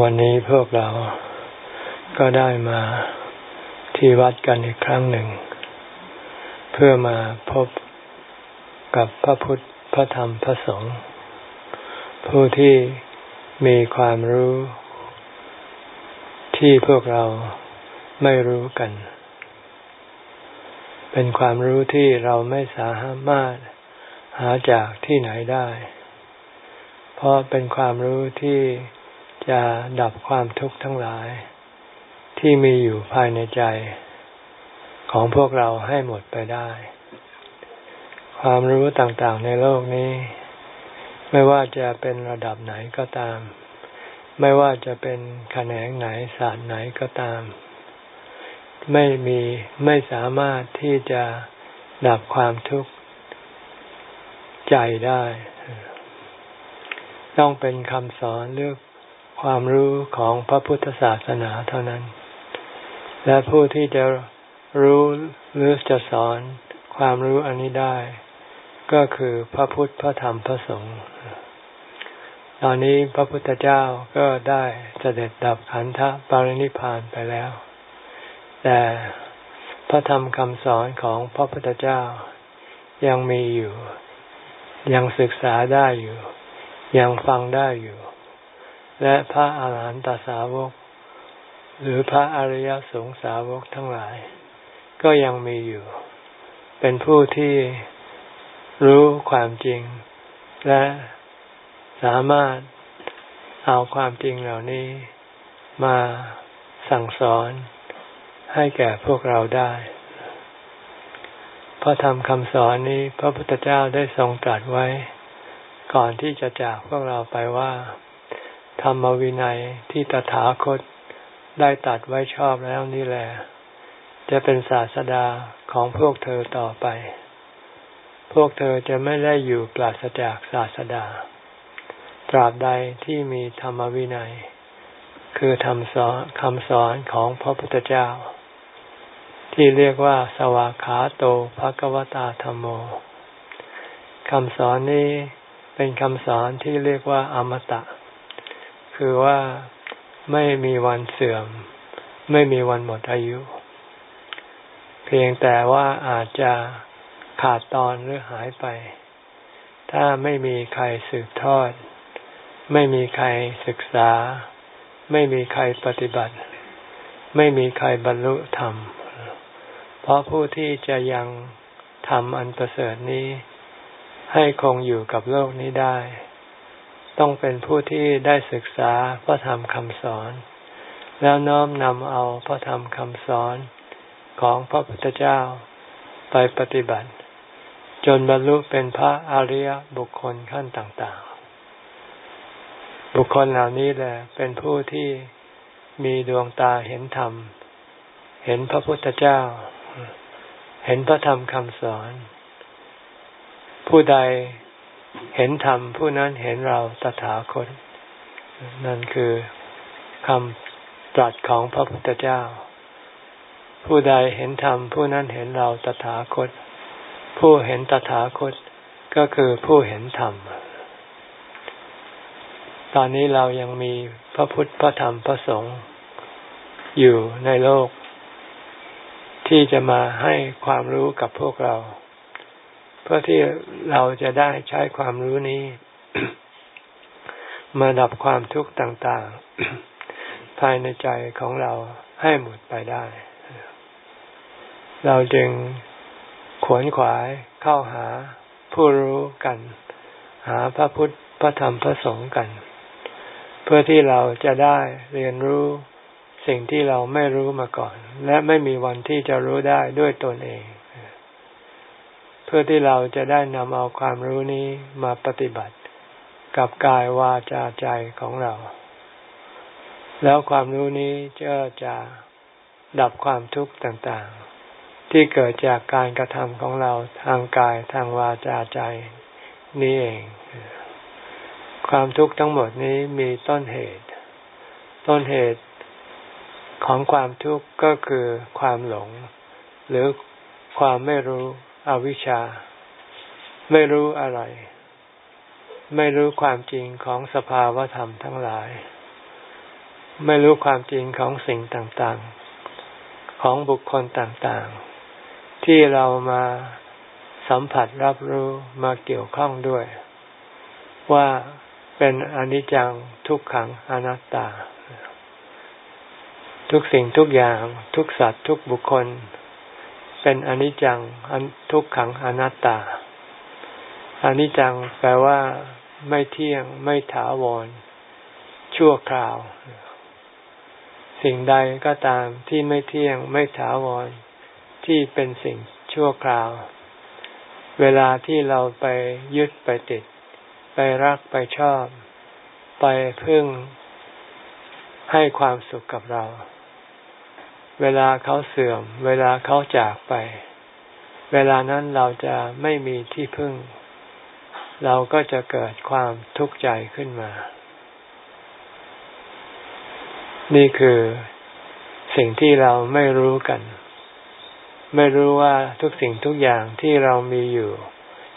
วันนี้พวกเราก็ได้มาที่วัดกันอีกครั้งหนึ่ง เพื่อมาพบกับพระพุทธพระธรรมพระสงฆ์ผู้ที่มีความรู้ที่พวกเราไม่รู้กัน เป็นความรู้ที่เราไม่สามารถหาจากที่ไหนได้ เพราะเป็นความรู้ที่ จะดับความทุกข์ทั้งหลาย ที่มีอยู่ภายในใจ ของพวกเราให้หมดไปได้ ความรู้ต่างๆในโลกนี้ ไม่ว่าจะเป็นระดับไหนก็ตาม ไม่ว่าจะเป็นแขนงไหนศาสตร์ไหนก็ตาม ไม่มีไม่สามารถที่จะดับความทุกข์ใจได้ ต้องเป็นคำสอนเรื่อง ความรู้ของพระพุทธศาสนาเท่านั้น และผู้ที่จะรู้หรือจะสอนความรู้อันนี้ได้ ก็คือพระพุทธพระธรรมพระสงฆ์ตอนนี้พระพุทธเจ้าก็ได้เสด็จดับขันธปรินิพานไปแล้ว แต่พระธรรมคำสอนของพระพุทธเจ้ายังมีอยู่ ยังศึกษาได้อยู่ ยังฟังได้อยู่ และพระอาหารหันตสาวก หรือพระอริยสงสาวกทั้งหลาย ก็ยังมีอยู่ เป็นผู้ที่รู้ความจริง และสามารถเอาความจริงเหล่านี้มาสั่งสอนให้แก่พวกเราได้ พระธรรมคำสอนนี้พระพุทธเจ้าได้ทรงตรัสไว้ ก่อนที่จะจากพวกเราไปว่า ธรรมวินัยที่ตถาคตได้ตัดไว้ชอบแล้วนี่แหละจะเป็นศาสดาของพวกเธอต่อไป พวกเธอจะไม่ได้อยู่ปราศจากศาสดา ตราบใดที่มีธรรมวินัย คือคำสอนคำสอนของพระพุทธเจ้า ที่เรียกว่า สวากขาโตภกวตาธรรมโมคำสอนนี้เป็นคำสอนที่เรียกว่าอมตะ คือว่าไม่มีวันเสื่อม ไม่มีวันหมดอายุ เพียงแต่ว่าอาจจะขาดตอนหรือหายไป ถ้าไม่มีใครสืบทอด ไม่มีใครศึกษา ไม่มีใครปฏิบัติ ไม่มีใครบรรลุธรรม เพราะผู้ที่จะยังทำอันประเสริฐนี้ ให้คงอยู่กับโลกนี้ได้ ต้องเป็นผู้ที่ได้ศึกษาพระธรรมคำสอน แล้วน้อมนำเอาพระธรรมคำสอนของพระพุทธเจ้าไปปฏิบัติ จนบรรลุเป็นพระอริยบุคคลขั้นต่างๆ บุคคลเหล่านี้แหละเป็นผู้ที่มีดวงตาเห็นธรรม เห็นพระพุทธเจ้า เห็นพระธรรมคำสอน ผู้ใด เห็นธรรมผู้นั้นเห็นเราตถาคต นั่นคือคำตรัสของพระพุทธเจ้า ผู้ใดเห็นธรรมผู้นั้นเห็นเราตถาคต ผู้เห็นตถาคตก็คือผู้เห็นธรรม ตอนนี้เรายังมีพระพุทธพระธรรมพระสงฆ์อยู่ในโลก ที่จะมาให้ความรู้กับพวกเรา เพื่อที่เราจะได้ใช้ความรู้นี้ มาดับความทุกข์ต่างๆ ภายในใจของเราให้หมดไปได้ เราจึงขวนขวายเข้าหาผู้รู้กัน หาพระพุทธพระธรรมพระสงฆ์กัน เพื่อที่เราจะได้เรียนรู้สิ่งที่เราไม่รู้มาก่อน และไม่มีวันที่จะรู้ได้ด้วยตนเอง พื่อที่เราจะได้นำเอาความรู้นี้มาปฏิบัติ กับกายวาจาใจของเรา แล้วความรู้นี้จะจะดับความทุกข์ต่างๆ ที่เกิดจากการกระทำของเราทางกายทางวาจาใจนี้เอง ความทุกข์ทั้งหมดนี้มีต้นเหตุ ต้นเหตุของความทุกข์ก็คือความหลง หรือความไม่รู้ อวิชชา ไม่รู้อะไร ไม่รู้ความจริงของสภาวธรรมทั้งหลาย ไม่รู้ความจริงของสิ่งต่างๆ ของบุคคลต่างๆ ที่เรามาสัมผัสรับรู้มาเกี่ยวข้องด้วย ว่าเป็นอนิจจังทุกขังอนัตตา ทุกสิ่งทุกอย่างทุกสัตว์ทุกบุคคล เป็นอนิจจังทุกขังอนัตตาอนิจจังแปลว่า ไม่เที่ยง ไม่ถาวร ชั่วคราว สิ่งใดก็ตามที่ไม่เที่ยง ไม่ถาวร ที่เป็นสิ่งชั่วคราว เวลาที่เราไปยึดไปติด ไปรักไปชอบ ไปพึ่งให้ความสุขกับเรา เวลาเขาเสื่อม เวลาเขาจากไป เวลานั้นเราจะไม่มีที่พึ่ง เราก็จะเกิดความทุกข์ใจขึ้นมา นี่คือสิ่งที่เราไม่รู้กัน ไม่รู้ว่าทุกสิ่งทุกอย่างที่เรามีอยู่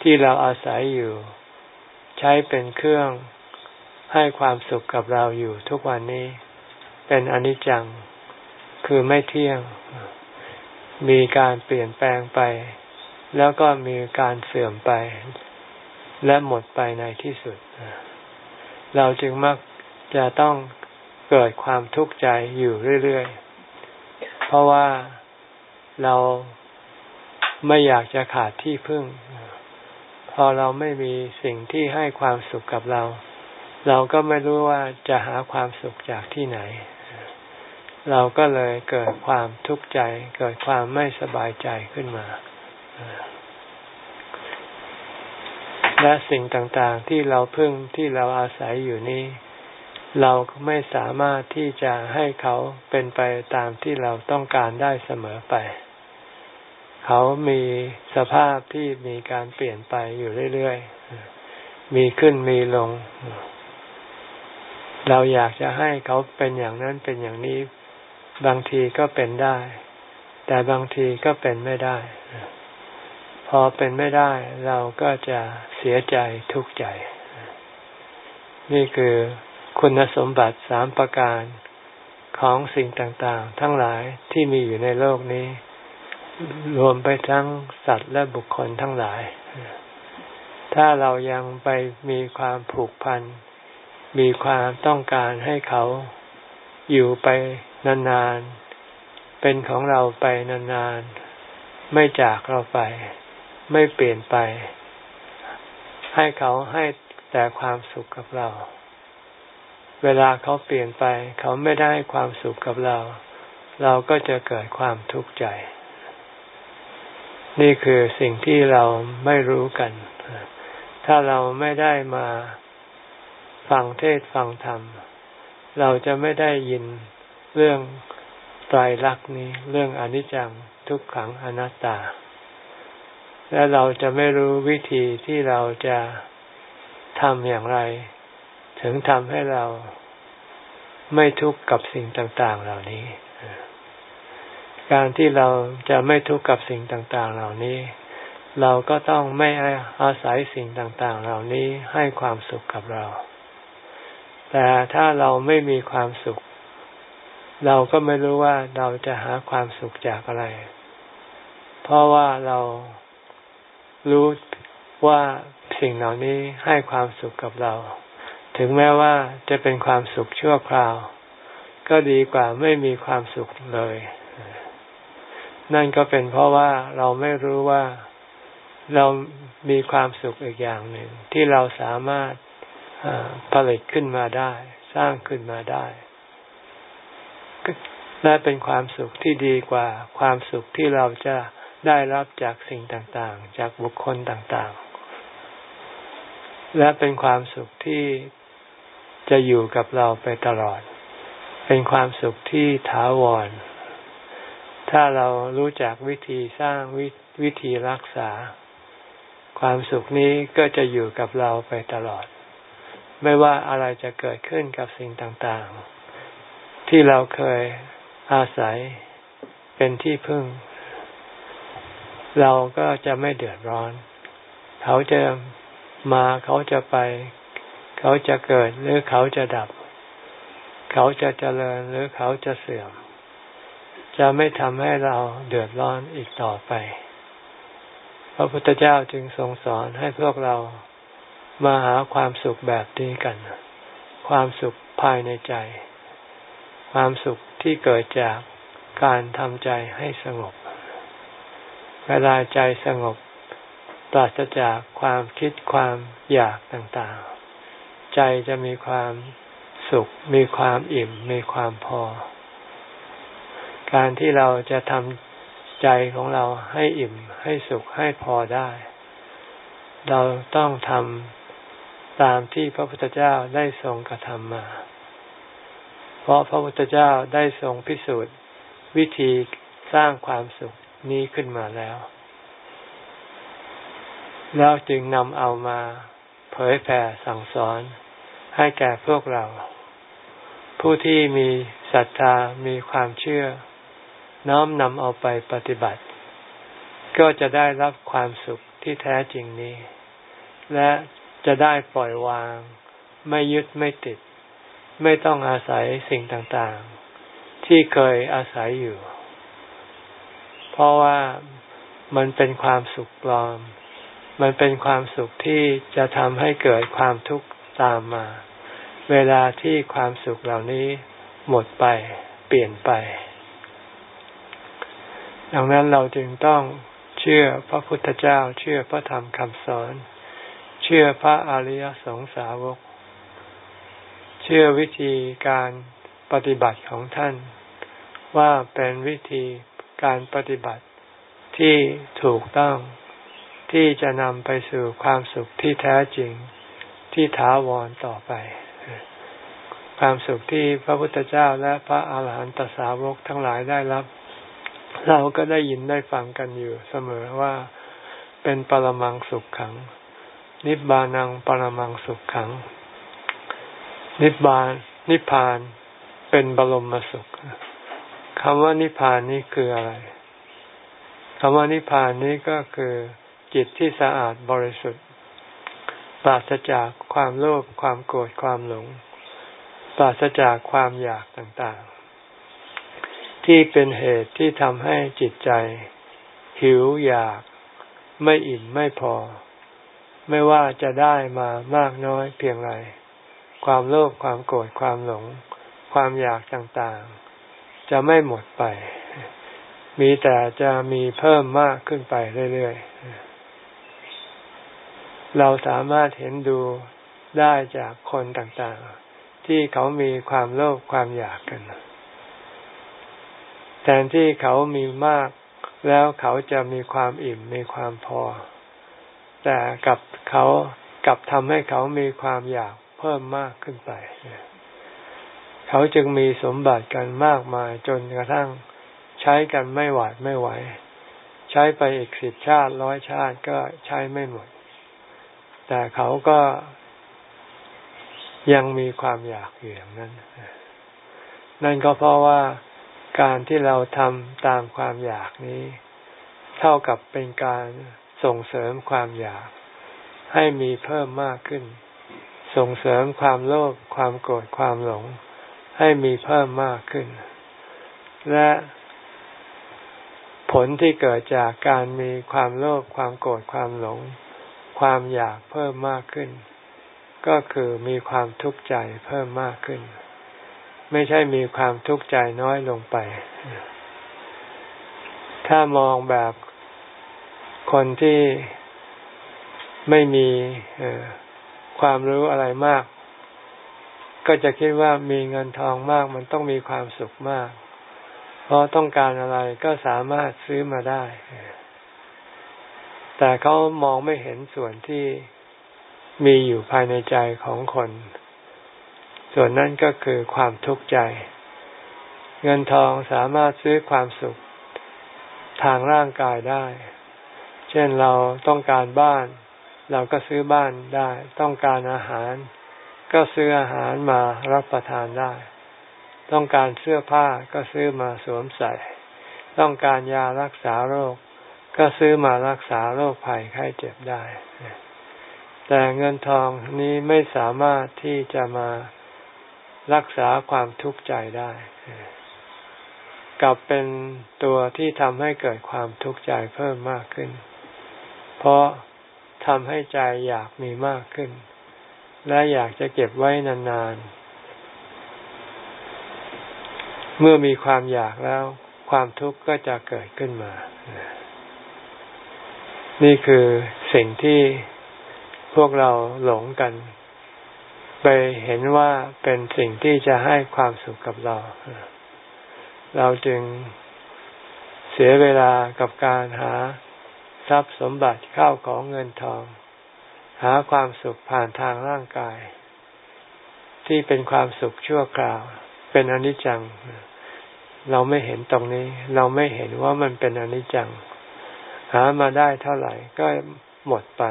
ที่เราอาศัยอยู่ ใช้เป็นเครื่องให้ความสุขกับเราอยู่ทุกวันนี้ เป็นอนิจจัง คือไม่เที่ยง มีการเปลี่ยนแปลงไป แล้วก็มีการเสื่อมไป และหมดไปในที่สุด เราจึงมักจะต้องเกิดความทุกข์ใจอยู่เรื่อยๆ เพราะว่าเราไม่อยากจะขาดที่พึ่ง พอเราไม่มีสิ่งที่ให้ความสุขกับเรา เราก็ไม่รู้ว่าจะหาความสุขจากที่ไหน เราก็เลยเกิดความทุกข์ใจ เกิดความไม่สบายใจขึ้นมา และสิ่งต่างๆที่เราพึ่งที่เราอาศัยอยู่นี้ เราไม่สามารถที่จะให้เขาเป็นไปตามที่เราต้องการได้เสมอไป เขามีสภาพที่มีการเปลี่ยนไปอยู่เรื่อยๆ มีขึ้นมีลงเราอยากจะให้เขาเป็นอย่างนั้นเป็นอย่างนี้ บางทีก็เป็นได้ แต่บางทีก็เป็นไม่ได้ พอเป็นไม่ได้ เราก็จะเสียใจทุกข์ใจ นี่คือคุณสมบัติสามประการของสิ่งต่างๆ ทั้งหลายที่มีอยู่ในโลกนี้ รวมไปทั้งสัตว์และบุคคลทั้งหลาย ถ้าเรายังไปมีความผูกพัน มีความต้องการให้เขาอยู่ไป นานๆ เป็นของเราไปนานๆ ไม่จากเราไป ไม่เปลี่ยนไป ให้เขาให้แต่ความสุขกับเรา เวลาเขาเปลี่ยนไป เขาไม่ได้ความสุขกับเรา เราก็จะเกิดความทุกข์ใจ นี่คือสิ่งที่เราไม่รู้กัน ถ้าเราไม่ได้มาฟังเทศฟังธรรม เราจะไม่ได้ยิน เรื่องไตรลักษณ์นี้ เรื่องอนิจจังทุกขังอนัตตา และเราจะไม่รู้วิธีที่เราจะทำอย่างไร ถึงทำให้เราไม่ทุกข์กับสิ่งต่าง ๆ เหล่านี้ การที่เราจะไม่ทุกข์กับสิ่งต่าง ๆ เหล่านี้ เราก็ต้องไม่อาศัยสิ่งต่าง ๆ เหล่านี้ให้ความสุขกับเรา แต่ถ้าเราไม่มีความสุข เราก็ไม่รู้ว่าเราจะหาความสุขจากอะไร เพราะว่าเรารู้ว่าสิ่งเหล่านี้ให้ความสุขกับเรา ถึงแม้ว่าจะเป็นความสุขชั่วคราว ก็ดีกว่าไม่มีความสุขเลย นั่นก็เป็นเพราะว่าเราไม่รู้ว่าเรามีความสุขอีกอย่างหนึ่ง ที่เราสามารถผลิตขึ้นมาได้ สร้างขึ้นมาได้ และเป็นความสุขที่ดีกว่าความสุขที่เราจะได้รับจากสิ่งต่างๆ จากบุคคลต่างๆ และเป็นความสุขที่จะอยู่กับเราไปตลอด เป็นความสุขที่ถาวร ถ้าเรารู้จักวิธีสร้างววิธีรักษา ความสุขนี้ก็จะอยู่กับเราไปตลอด ไม่ว่าอะไรจะเกิดขึ้นกับสิ่งต่างๆ ที่เราเคยอาศัยเป็นที่พึ่ง เราก็จะไม่เดือดร้อน เขาจะมาเขาจะไป เขาจะเกิดหรือเขาจะดับ เขาจะเจริญหรือเขาจะเสื่อม จะไม่ทำให้เราเดือดร้อนอีกต่อไป พระพุทธเจ้าจึงทรงสอนให้พวกเรามาหาความสุขแบบนี้กัน ความสุขภายในใจ ความสุขที่เกิดจากการทำใจให้สงบ เวลาใจสงบปราศจากความคิดความอยากต่างๆ ใจจะมีความสุข มีความอิ่ม มีความพอ การที่เราจะทำใจของเราให้อิ่ม ให้สุข ให้พอได้ เราต้องทำตามที่พระพุทธเจ้าได้ทรงกระทำมา เพราะพระพุทธเจ้าได้ทรงพิสูจน์วิธีสร้างความสุขนี้ขึ้นมาแล้ว แล้วจึงนำเอามาเผยแผ่สั่งสอนให้แก่พวกเรา ผู้ที่มีศรัทธามีความเชื่อ น้อมนำเอาไปปฏิบัติ ก็จะได้รับความสุขที่แท้จริงนี้ และจะได้ปล่อยวาง ไม่ยึดไม่ติด ไม่ต้องอาศัยสิ่งต่างๆ ที่เคยอาศัยอยู่ เพราะว่ามันเป็นความสุขปลอม มันเป็นความสุขที่จะทำให้เกิดความทุกข์ตามมา เวลาที่ความสุขเหล่านี้หมดไปเปลี่ยนไป ดังนั้นเราจึงต้องเชื่อพระพุทธเจ้า เชื่อพระธรรมคำสอน เชื่อพระอริยสงสาวก เชื่อวิธีการปฏิบัติของท่าน ว่าเป็นวิธีการปฏิบัติที่ถูกต้องที่จะนำไปสู่ความสุขที่แท้จริงที่ถาวรต่อไป ความสุขที่พระพุทธเจ้าและพระอาหารหันตสาวกทั้งหลายได้รับ เราก็ได้ยินได้ฟังกันอยู่เสมอว่าเป็นปรมังสุขขัง นิบานังปรมังสุขขัง นิบานนิพานเป็นบรมสุขคำว่านิพานนี้คืออะไรคำว่านิพานนี้ก็คือจิตที่สะอาดบริสุทธิ์ ปราศจากความโลภความโกรธความหลง ปราศจากความอยากต่างๆ ที่เป็นเหตุที่ทำให้จิตใจ หิวอยาก ไม่อิ่มไม่พอ ไม่ว่าจะได้มามากน้อยเพียงไร ความโลภความโกรธความหลง ความอยากต่างๆ จะไม่หมดไป มีแต่จะมีเพิ่มมากขึ้นไปเรื่อยๆ เราสามารถเห็นดูได้จากคนต่างๆ ที่เขามีความโลภความอยากกัน แทนที่เขามีมากแล้วเขาจะมีความอิ่มมีความพอ แต่กับเขากับทำให้เขามีความอยาก เพิ่มมากขึ้นไป เขาจึงมีสมบัติกันมากมายจนกระทั่งใช้กันไม่หวาดไม่ไหว ใช้ไปอีกสิบชาติร้อยชาติก็ใช้ไม่หมด แต่เขาก็ยังมีความอยากอยู่อย่างนั้น นั่นก็เพราะว่าการที่เราทำตามความอยากนี้ เท่ากับเป็นการส่งเสริมความอยากให้มีเพิ่มมากขึ้น ส่งเสริมความโลภความโกรธความหลง ให้มีเพิ่มมากขึ้น และผลที่เกิดจากการมีความโลภความโกรธความหลง ความอยากเพิ่มมากขึ้น ก็คือมีความทุกข์ใจเพิ่มมากขึ้น ไม่ใช่มีความทุกข์ใจน้อยลงไป ถ้ามองแบบคนที่ไม่มี ความรู้อะไรมาก ก็จะคิดว่ามีเงินทองมากมันต้องมีความสุขมาก เพราะต้องการอะไรก็สามารถซื้อมาได้ แต่เขามองไม่เห็นส่วนที่มีอยู่ภายในใจของคน ส่วนนั้นก็คือความทุกข์ใจ เงินทองสามารถซื้อความสุขทางร่างกายได้ เช่นเราต้องการบ้าน เราก็ซื้อบ้านได้ ต้องการอาหาร ก็ซื้ออาหารมารับประทานได้ ต้องการเสื้อผ้าก็ซื้อมาสวมใส่ ต้องการยารักษาโรค ก็ซื้อมารักษาโรคภัยไข้เจ็บได้ แต่เงินทองนี้ไม่สามารถที่จะมารักษาความทุกข์ใจได้กลับเป็นตัวที่ทำให้เกิดความทุกข์ใจเพิ่มมากขึ้น เพราะ ทำให้ใจอยากมีมากขึ้น และอยากจะเก็บไว้นานๆ เมื่อมีความอยากแล้ว ความทุกข์ก็จะเกิดขึ้นมา นี่คือสิ่งที่พวกเราหลงกัน ไปเห็นว่าเป็นสิ่งที่จะให้ความสุขกับเรา เราจึงเสียเวลากับการหา ทรัพย์สมบัติเข้าของเงินทอง หาความสุขผ่านทางร่างกาย ที่เป็นความสุขชั่วคราว เป็นอนิจจัง เราไม่เห็นตรงนี้ เราไม่เห็นว่ามันเป็นอนิจจัง หามาได้เท่าไหร่ก็หมดไป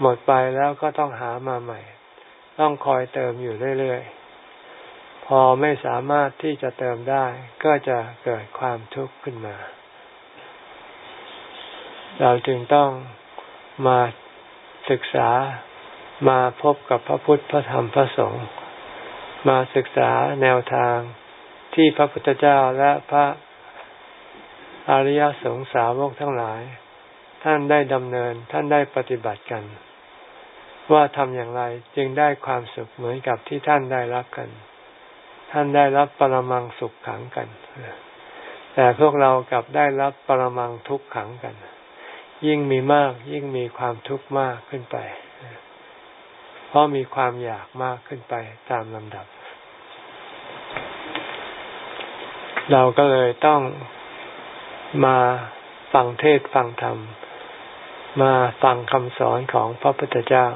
หมดไปแล้วก็ต้องหามาใหม่ ต้องคอยเติมอยู่เรื่อยๆ พอไม่สามารถที่จะเติมได้ ก็จะเกิดความทุกข์ขึ้นมา เราจึงต้องมาศึกษามาพบกับพระพุทธพระธรรมพระสงฆ์มาศึกษาแนวทางที่พระพุทธเจ้าและพระอริยสงสาวกทั้งหลาย ท่านได้ดำเนินท่านได้ปฏิบัติกัน ว่าทำอย่างไรจึงได้ความสุขเหมือนกับที่ท่านได้รับกัน ท่านได้รับปรมังสุขขังกัน แต่พวกเรากลับได้รับปรมังทุกขังกัน ยิ่งมีมาก ยิ่งมีความทุกข์มากขึ้นไป เพราะมีความอยากมากขึ้นไปตามลำดับ เราก็เลยต้องมาฟังเทศฟังธรรม มาฟังคำสอนของพระพุทธเจ้า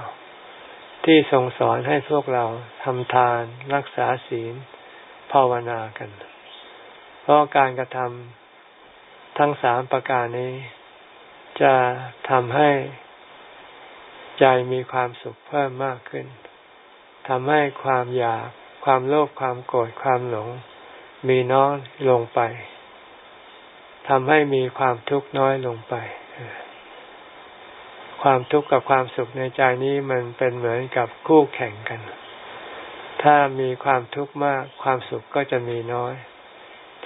ที่ทรงสอนให้พวกเราทำทานรักษาศีลภาวนากัน เพราะการกระทำทั้งสามประการนี้ จะทำให้ใจมีความสุขเพิ่มมากขึ้นทำให้ความอยาก ความโลภความโกรธความหลง มีน้อยลงไปทำให้มีความทุกข์น้อยลงไป ความทุกข์กับความสุขในใจนี้มันเป็นเหมือนกับคู่แข่งกัน ถ้ามีความทุกข์มาก ความสุขก็จะมีน้อย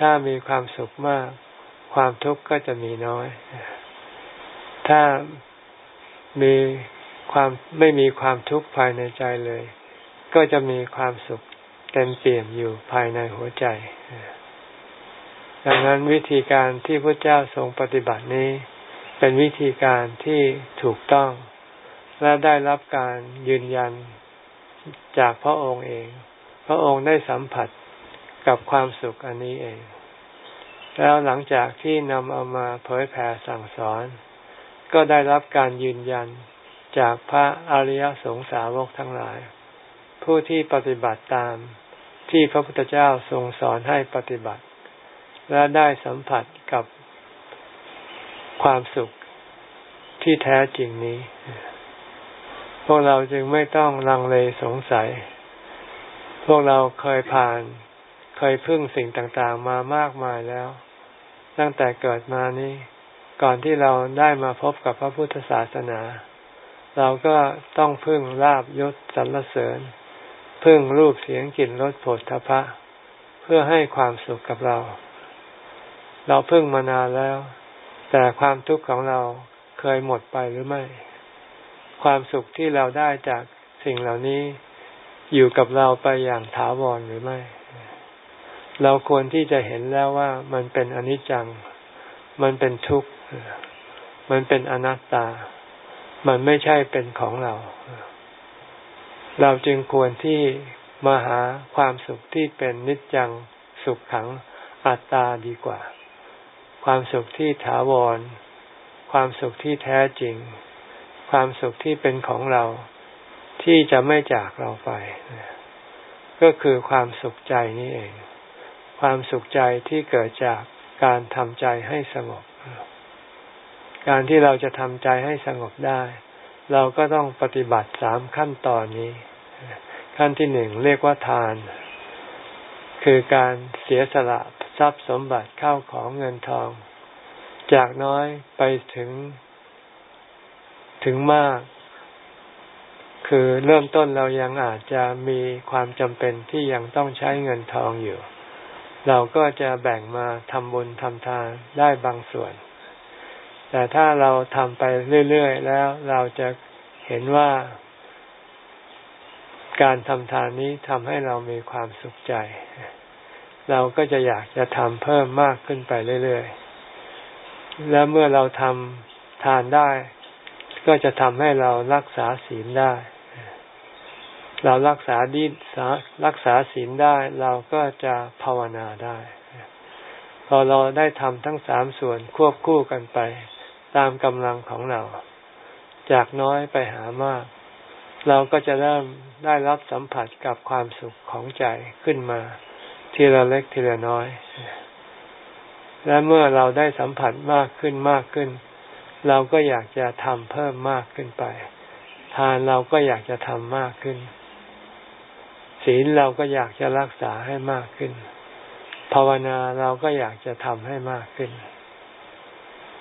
ถ้ามีความสุขมาก ความทุกข์ก็จะมีน้อย ถ้ามีความไม่มีความทุกข์ภายในใจเลย ก็จะมีความสุขเต็มเปี่ยมอยู่ภายในหัวใจ ดังนั้นวิธีการที่พระเจ้าทรงปฏิบัตินี้ เป็นวิธีการที่ถูกต้อง และได้รับการยืนยันจากพระองค์เอง พระองค์ได้สัมผัสกับความสุขอันนี้เอง แล้วหลังจากที่นำเอามาเผยแผ่สั่งสอน ก็ได้รับการยืนยันจากพระอริยสงสาวกทั้งหลาย ผู้ที่ปฏิบัติตามที่พระพุทธเจ้าทรงสอนให้ปฏิบัติ และได้สัมผัสกับความสุขที่แท้จริงนี้ พวกเราจึงไม่ต้องลังเลสงสัย พวกเราเคยผ่าน เคยพึ่งสิ่งต่างๆมามากมายแล้ว ตั้งแต่เกิดมานี้ ก่อนที่เราได้มาพบกับพระพุทธศาสนา เราก็ต้องพึ่งลาบยศสรรเสริญ พึ่งรูปเสียงกลิ่นรสโผฏฐพะ เพื่อให้ความสุขกับเรา เราพึ่งมานานแล้ว แต่ความทุกข์ของเราเคยหมดไปหรือไม่ ความสุขที่เราได้จากสิ่งเหล่านี้อยู่กับเราไปอย่างถาวรหรือไม่ เราควรที่จะเห็นแล้วว่ามันเป็นอนิจจัง มันเป็นทุกข์ มันเป็นอนัตตา มันไม่ใช่เป็นของเรา เราจึงควรที่มาหาความสุขที่เป็นนิจจังสุขขังอัตตาดีกว่า ความสุขที่ถาวร ความสุขที่แท้จริง ความสุขที่เป็นของเราที่จะไม่จากเราไป ก็คือความสุขใจนี่เอง ความสุขใจที่เกิดจากการทำใจให้สงบ การที่เราจะทำใจให้สงบได้ เราก็ต้องปฏิบัติสามขั้นตอนนี้ ขั้นที่หนึ่งเรียกว่าทาน คือการเสียสละทรัพย์สมบัติเข้าของเงินทอง จากน้อยไปถึงถึงมาก คือเริ่มต้นเรายังอาจจะมีความจำเป็นที่ยังต้องใช้เงินทองอยู่ เราก็จะแบ่งมาทำบุญทำทานได้บางส่วน แต่ถ้าเราทำไปเรื่อยๆแล้วเราจะเห็นว่า การทำทานนี้ทำให้เรามีความสุขใจ เราก็จะอยากจะทำเพิ่มมากขึ้นไปเรื่อยๆ แล้วเมื่อเราทำทานได้ ก็จะทำให้เรารักษาศีลได้ เรารักษาดีรักษาศีลได้ เราก็จะภาวนาได้พอเราได้ทำทั้งสามส่วนควบคู่กันไป ตามกำลังของเรา จากน้อยไปหามาก เราก็จะเริ่มได้รับสัมผัสกับความสุขของใจขึ้นมา ทีละเล็กทีละน้อย และเมื่อเราได้สัมผัสมากขึ้นมากขึ้น เราก็อยากจะทำเพิ่มมากขึ้นไป ทานเราก็อยากจะทำมากขึ้น ศีลเราก็อยากจะรักษาให้มากขึ้น ภาวนาเราก็อยากจะทำให้มากขึ้น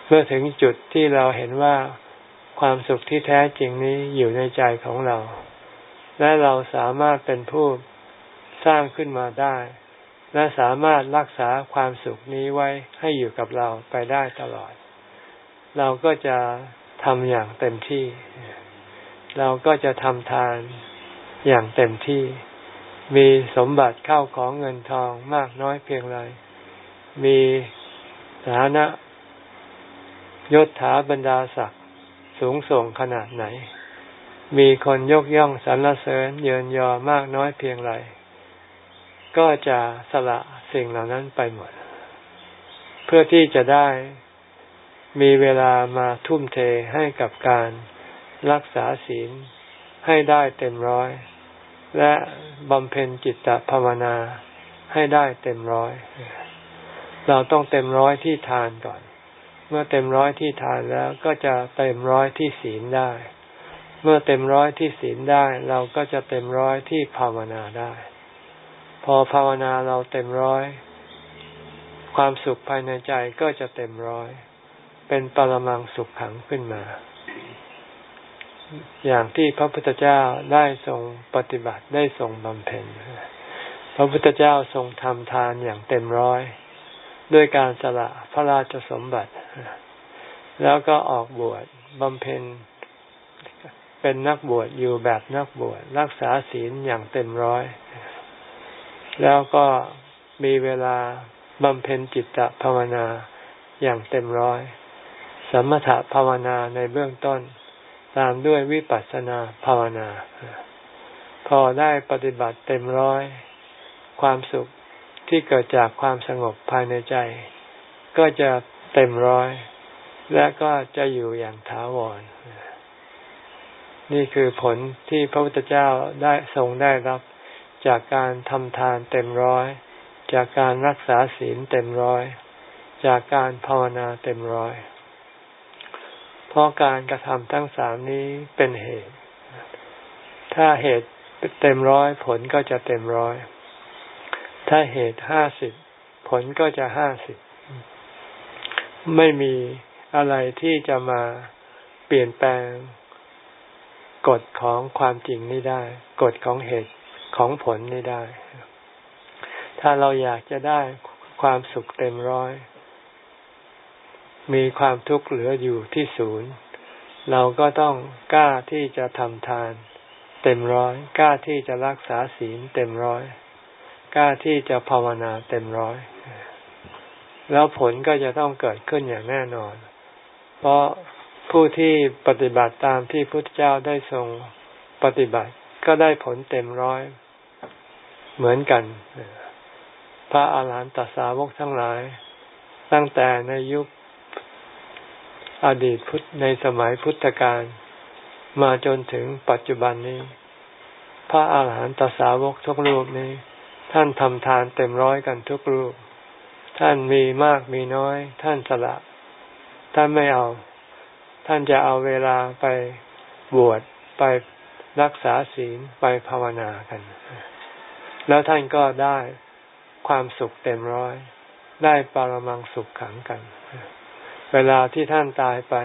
เมื่อถึงจุดที่เราเห็นว่าความสุขที่แท้จริงนี้อยู่ในใจของเรา และเราสามารถเป็นผู้สร้างขึ้นมาได้ และสามารถรักษาความสุขนี้ไว้ให้อยู่กับเราไปได้ตลอด เราก็จะทำอย่างเต็มที่ เราก็จะทำทานอย่างเต็มที่ มีสมบัติเข้าของเงินทองมากน้อยเพียงไร มีฐานะ ยศถาบรรดาศักดิ์สูงส่งขนาดไหน มีคนยกย่องสรรเสริญเยินยอมากน้อยเพียงไร ก็จะสละสิ่งเหล่านั้นไปหมด เพื่อที่จะได้มีเวลามาทุ่มเทให้กับการรักษาศีลให้ได้เต็มร้อย และบำเพ็ญจิตตภาวนาให้ได้เต็มร้อย เราต้องเต็มร้อยที่ทานก่อน เมื่อเต็มร้อยที่ทานแล้วก็จะเต็มร้อยที่ศีลได้ เมื่อเต็มร้อยที่ศีลได้ เราก็จะเต็มร้อยที่ภาวนาได้ พอภาวนาเราเต็มร้อย ความสุขภายในใจก็จะเต็มร้อย เป็นปรมังสุขขังขึ้นมา อย่างที่พระพุทธเจ้าได้ทรงปฏิบัติได้ทรงบำเพ็ญพระพุทธเจ้าทรงทำทานอย่างเต็มร้อย ด้วยการสละพระราชสมบัติ แล้วก็ออกบวชบำเพ็ญเป็นนักบวชอยู่แบบนักบวชรักษาศีลอย่างเต็มร้อย แล้วก็มีเวลาบำเพ็ญจิตตภาวนาอย่างเต็มร้อย สมถภาวนาในเบื้องต้น ตามด้วยวิปัสสนาภาวนา พอได้ปฏิบัติเต็มร้อย ความสุข ที่เกิดจากความสงบภายในใจ ก็จะเต็มร้อย และก็จะอยู่อย่างถาวร นี่คือผลที่พระพุทธเจ้าได้ทรงได้รับจากการทำทานเต็มร้อย จากการรักษาศีลเต็มร้อย จากการภาวนาเต็มร้อย เพราะการกระทำทั้งสามนี้เป็นเหตุ ถ้าเหตุเต็มร้อยผลก็จะเต็มร้อย ถ้าเหตุห้าสิบผลก็จะห้าสิบไม่มีอะไรที่จะมาเปลี่ยนแปลงกฎของความจริงนี้ได้กฎของเหตุของผลนี้ได้ ถ้าเราอยากจะได้ความสุขเต็มร้อย มีความทุกข์เหลืออยู่ที่ศูนย์ เราก็ต้องกล้าที่จะทำทาน เต็มร้อย กล้าที่จะรักษาศีลเต็มร้อย กล้าที่จะภาวนาเต็มร้อย แล้วผลก็จะต้องเกิดขึ้นอย่างแน่นอน เพราะผู้ที่ปฏิบัติตามที่พุทธเจ้าได้ทรงปฏิบัติก็ได้ผลเต็มร้อยเหมือนกัน พระอาหารหันตสาวกทั้งหลาย ตั้งแต่ในยุคอดีตพุทธในสมัยพุทธกาลมาจนถึงปัจจุบันนี้ พระอาหารหันตสาวกทุกรูปนี้ ท่านทำทานเต็มร้อยกันทุกรูป ท่านมีมากมีน้อย ท่านสละ ท่านไม่เอา ท่านจะเอาเวลาไปบวชไปรักษาศีลไปภาวนากัน แล้วท่านก็ได้ความสุขเต็มร้อย ได้ปรมังสุขขังกัน เวลาที่ท่านตายไป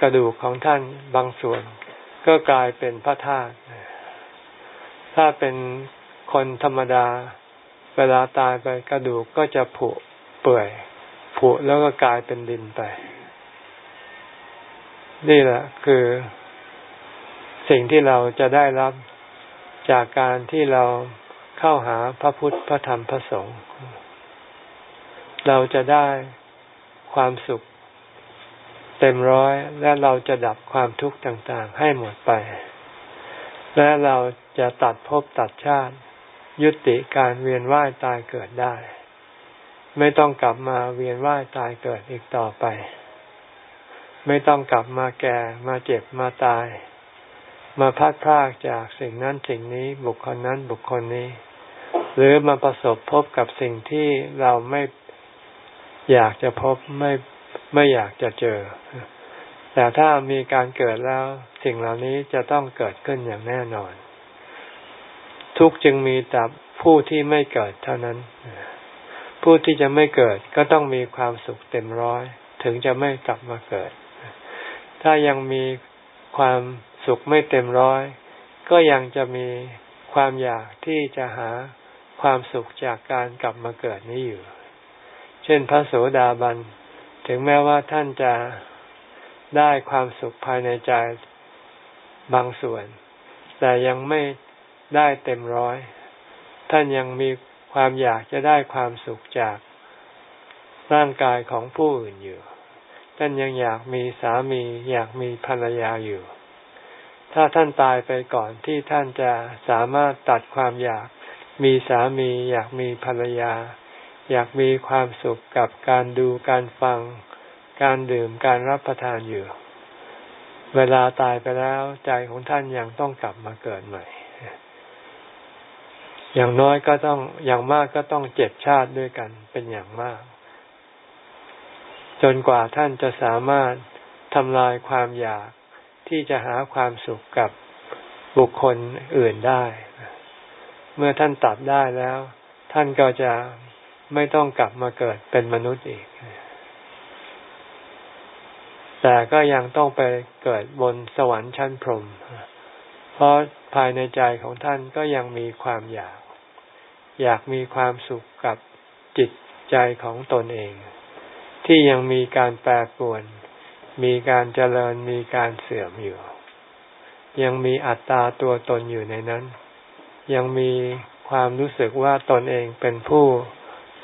กระดูกของท่านบางส่วน ก็กลายเป็นพระธาตุถ้าเป็น คนธรรมดา เวลาตายไปกระดูกก็จะผุเปื่อยผุแล้วก็กลายเป็นดินไป นี่แหละคือสิ่งที่เราจะได้รับจากการที่เราเข้าหาพระพุทธพระธรรมพระสงฆ์เราจะได้ความสุขเต็มร้อยและเราจะดับความทุกข์ต่างๆ ให้หมดไป และเราจะตัดภพตัดชาติ ยุติการเวียนว่ายตายเกิดได้ ไม่ต้องกลับมาเวียนว่ายตายเกิดอีกต่อไป ไม่ต้องกลับมาแก่มาเจ็บมาตาย มาพัดพากจากสิ่งนั้นสิ่งนี้บุคคลนั้นบุคคลนี้ หรือมาประสบพบกับสิ่งที่เราไม่อยากจะพบไม่ไม่อยากจะเจอ แต่ถ้ามีการเกิดแล้วสิ่งเหล่านี้จะต้องเกิดขึ้นอย่างแน่นอน ทุกจึงมีแต่ผู้ที่ไม่เกิดเท่านั้น ผู้ที่จะไม่เกิดก็ต้องมีความสุขเต็มร้อย ถึงจะไม่กลับมาเกิด ถ้ายังมีความสุขไม่เต็มร้อย ก็ยังจะมีความอยากที่จะหาความสุขจากการกลับมาเกิดนี้อยู่ เช่นพระโสดาบัน ถึงแม้ว่าท่านจะได้ความสุขภายในใจบางส่วน แต่ยังไม่ ได้เต็มร้อย ท่านยังมีความอยากจะได้ความสุขจากร่างกายของผู้อื่นอยู่ ท่านยังอยากมีสามี อยากมีภรรยาอยู่ ถ้าท่านตายไปก่อนที่ท่านจะสามารถตัดความอยาก มีสามี อยากมีภรรยา อยากมีความสุขกับการดูการฟัง การดื่มการรับประทานอยู่ เวลาตายไปแล้วใจของท่านยังต้องกลับมาเกิดใหม่ อย่างน้อยก็ต้องอย่างมากก็ต้องเจ็ดชาติด้วยกันเป็นอย่างมาก จนกว่าท่านจะสามารถทำลายความอยากที่จะหาความสุขกับบุคคลอื่นได้ เมื่อท่านตัดได้แล้ว ท่านก็จะไม่ต้องกลับมาเกิดเป็นมนุษย์อีก แต่ก็ยังต้องไปเกิดบนสวรรค์ชั้นพรหม เพราะภายในใจของท่านก็ยังมีความอยาก อยากมีความสุขกับจิตใจของตนเอง ที่ยังมีการแปรปรวน มีการเจริญมีการเสื่อมอยู่ ยังมีอัตตาตัวตนอยู่ในนั้น ยังมีความรู้สึกว่าตนเองเป็นผู้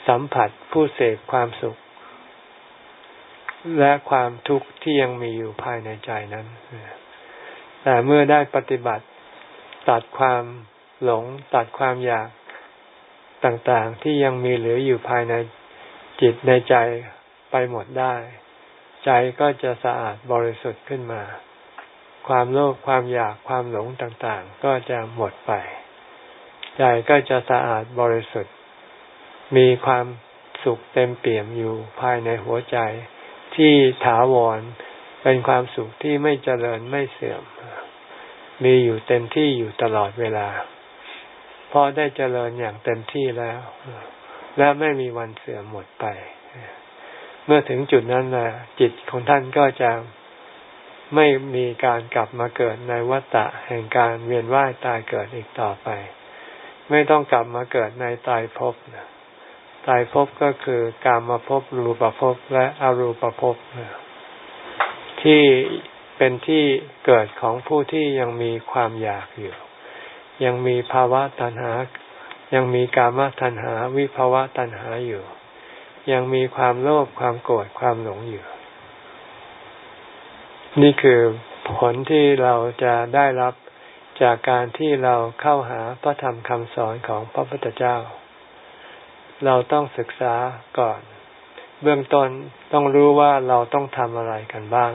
สัมผัสผู้เสพความสุข และความทุกข์ที่ยังมีอยู่ภายในใจนั้น แต่เมื่อได้ปฏิบัติตัดความหลงตัดความอยากต่างๆ ที่ยังมีเหลืออยู่ภายในจิตในใจไปหมดได้ ใจก็จะสะอาดบริสุทธิ์ขึ้นมา ความโลภความอยากความหลงต่างๆ ก็จะหมดไป ใจก็จะสะอาดบริสุทธิ์ มีความสุขเต็มเปี่ยมอยู่ภายในหัวใจที่ถาวร เป็นความสุขที่ไม่เจริญไม่เสื่อม มีอยู่เต็มที่อยู่ตลอดเวลาเพราะได้เจริญอย่างเต็มที่แล้ว และไม่มีวันเสื่อมหมดไป เมื่อถึงจุดนั้นนะจิตของท่านก็จะไม่มีการกลับมาเกิดในวัฏฏะแห่งการเวียนว่ายตายเกิดอีกต่อไป ไม่ต้องกลับมาเกิดในตายภพนะตายภพก็คือการมาภพรูปภพและอรูปภพ ที่เป็นที่เกิดของผู้ที่ยังมีความอยากอยู่ ยังมีภาวะตัณหา ยังมีกามตัณหาวิภาวะตัณหาอยู่ ยังมีความโลภความโกรธความหลงอยู่ นี่คือผลที่เราจะได้รับจากการที่เราเข้าหาพระธรรมคำสอนของพระพุทธเจ้า เราต้องศึกษาก่อน เบื้องต้นต้องรู้ว่าเราต้องทำอะไรกันบ้าง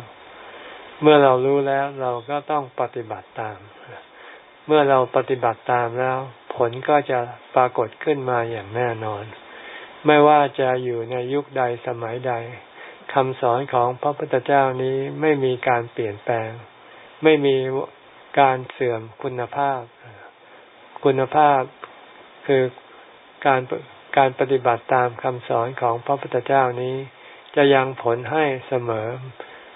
เมื่อเรารู้แล้วเราก็ต้องปฏิบัติตาม เมื่อเราปฏิบัติตามแล้ว ผลก็จะปรากฏขึ้นมาอย่างแน่นอน ไม่ว่าจะอยู่ในยุคใดสมัยใดคำสอนของพระพุทธเจ้านี้ไม่มีการเปลี่ยนแปลง ไม่มีการเสื่อมคุณภาพ คุณภาพคือการการปฏิบัติตามคำสอนของพระพุทธเจ้านี้ จะยังผลให้เสมอ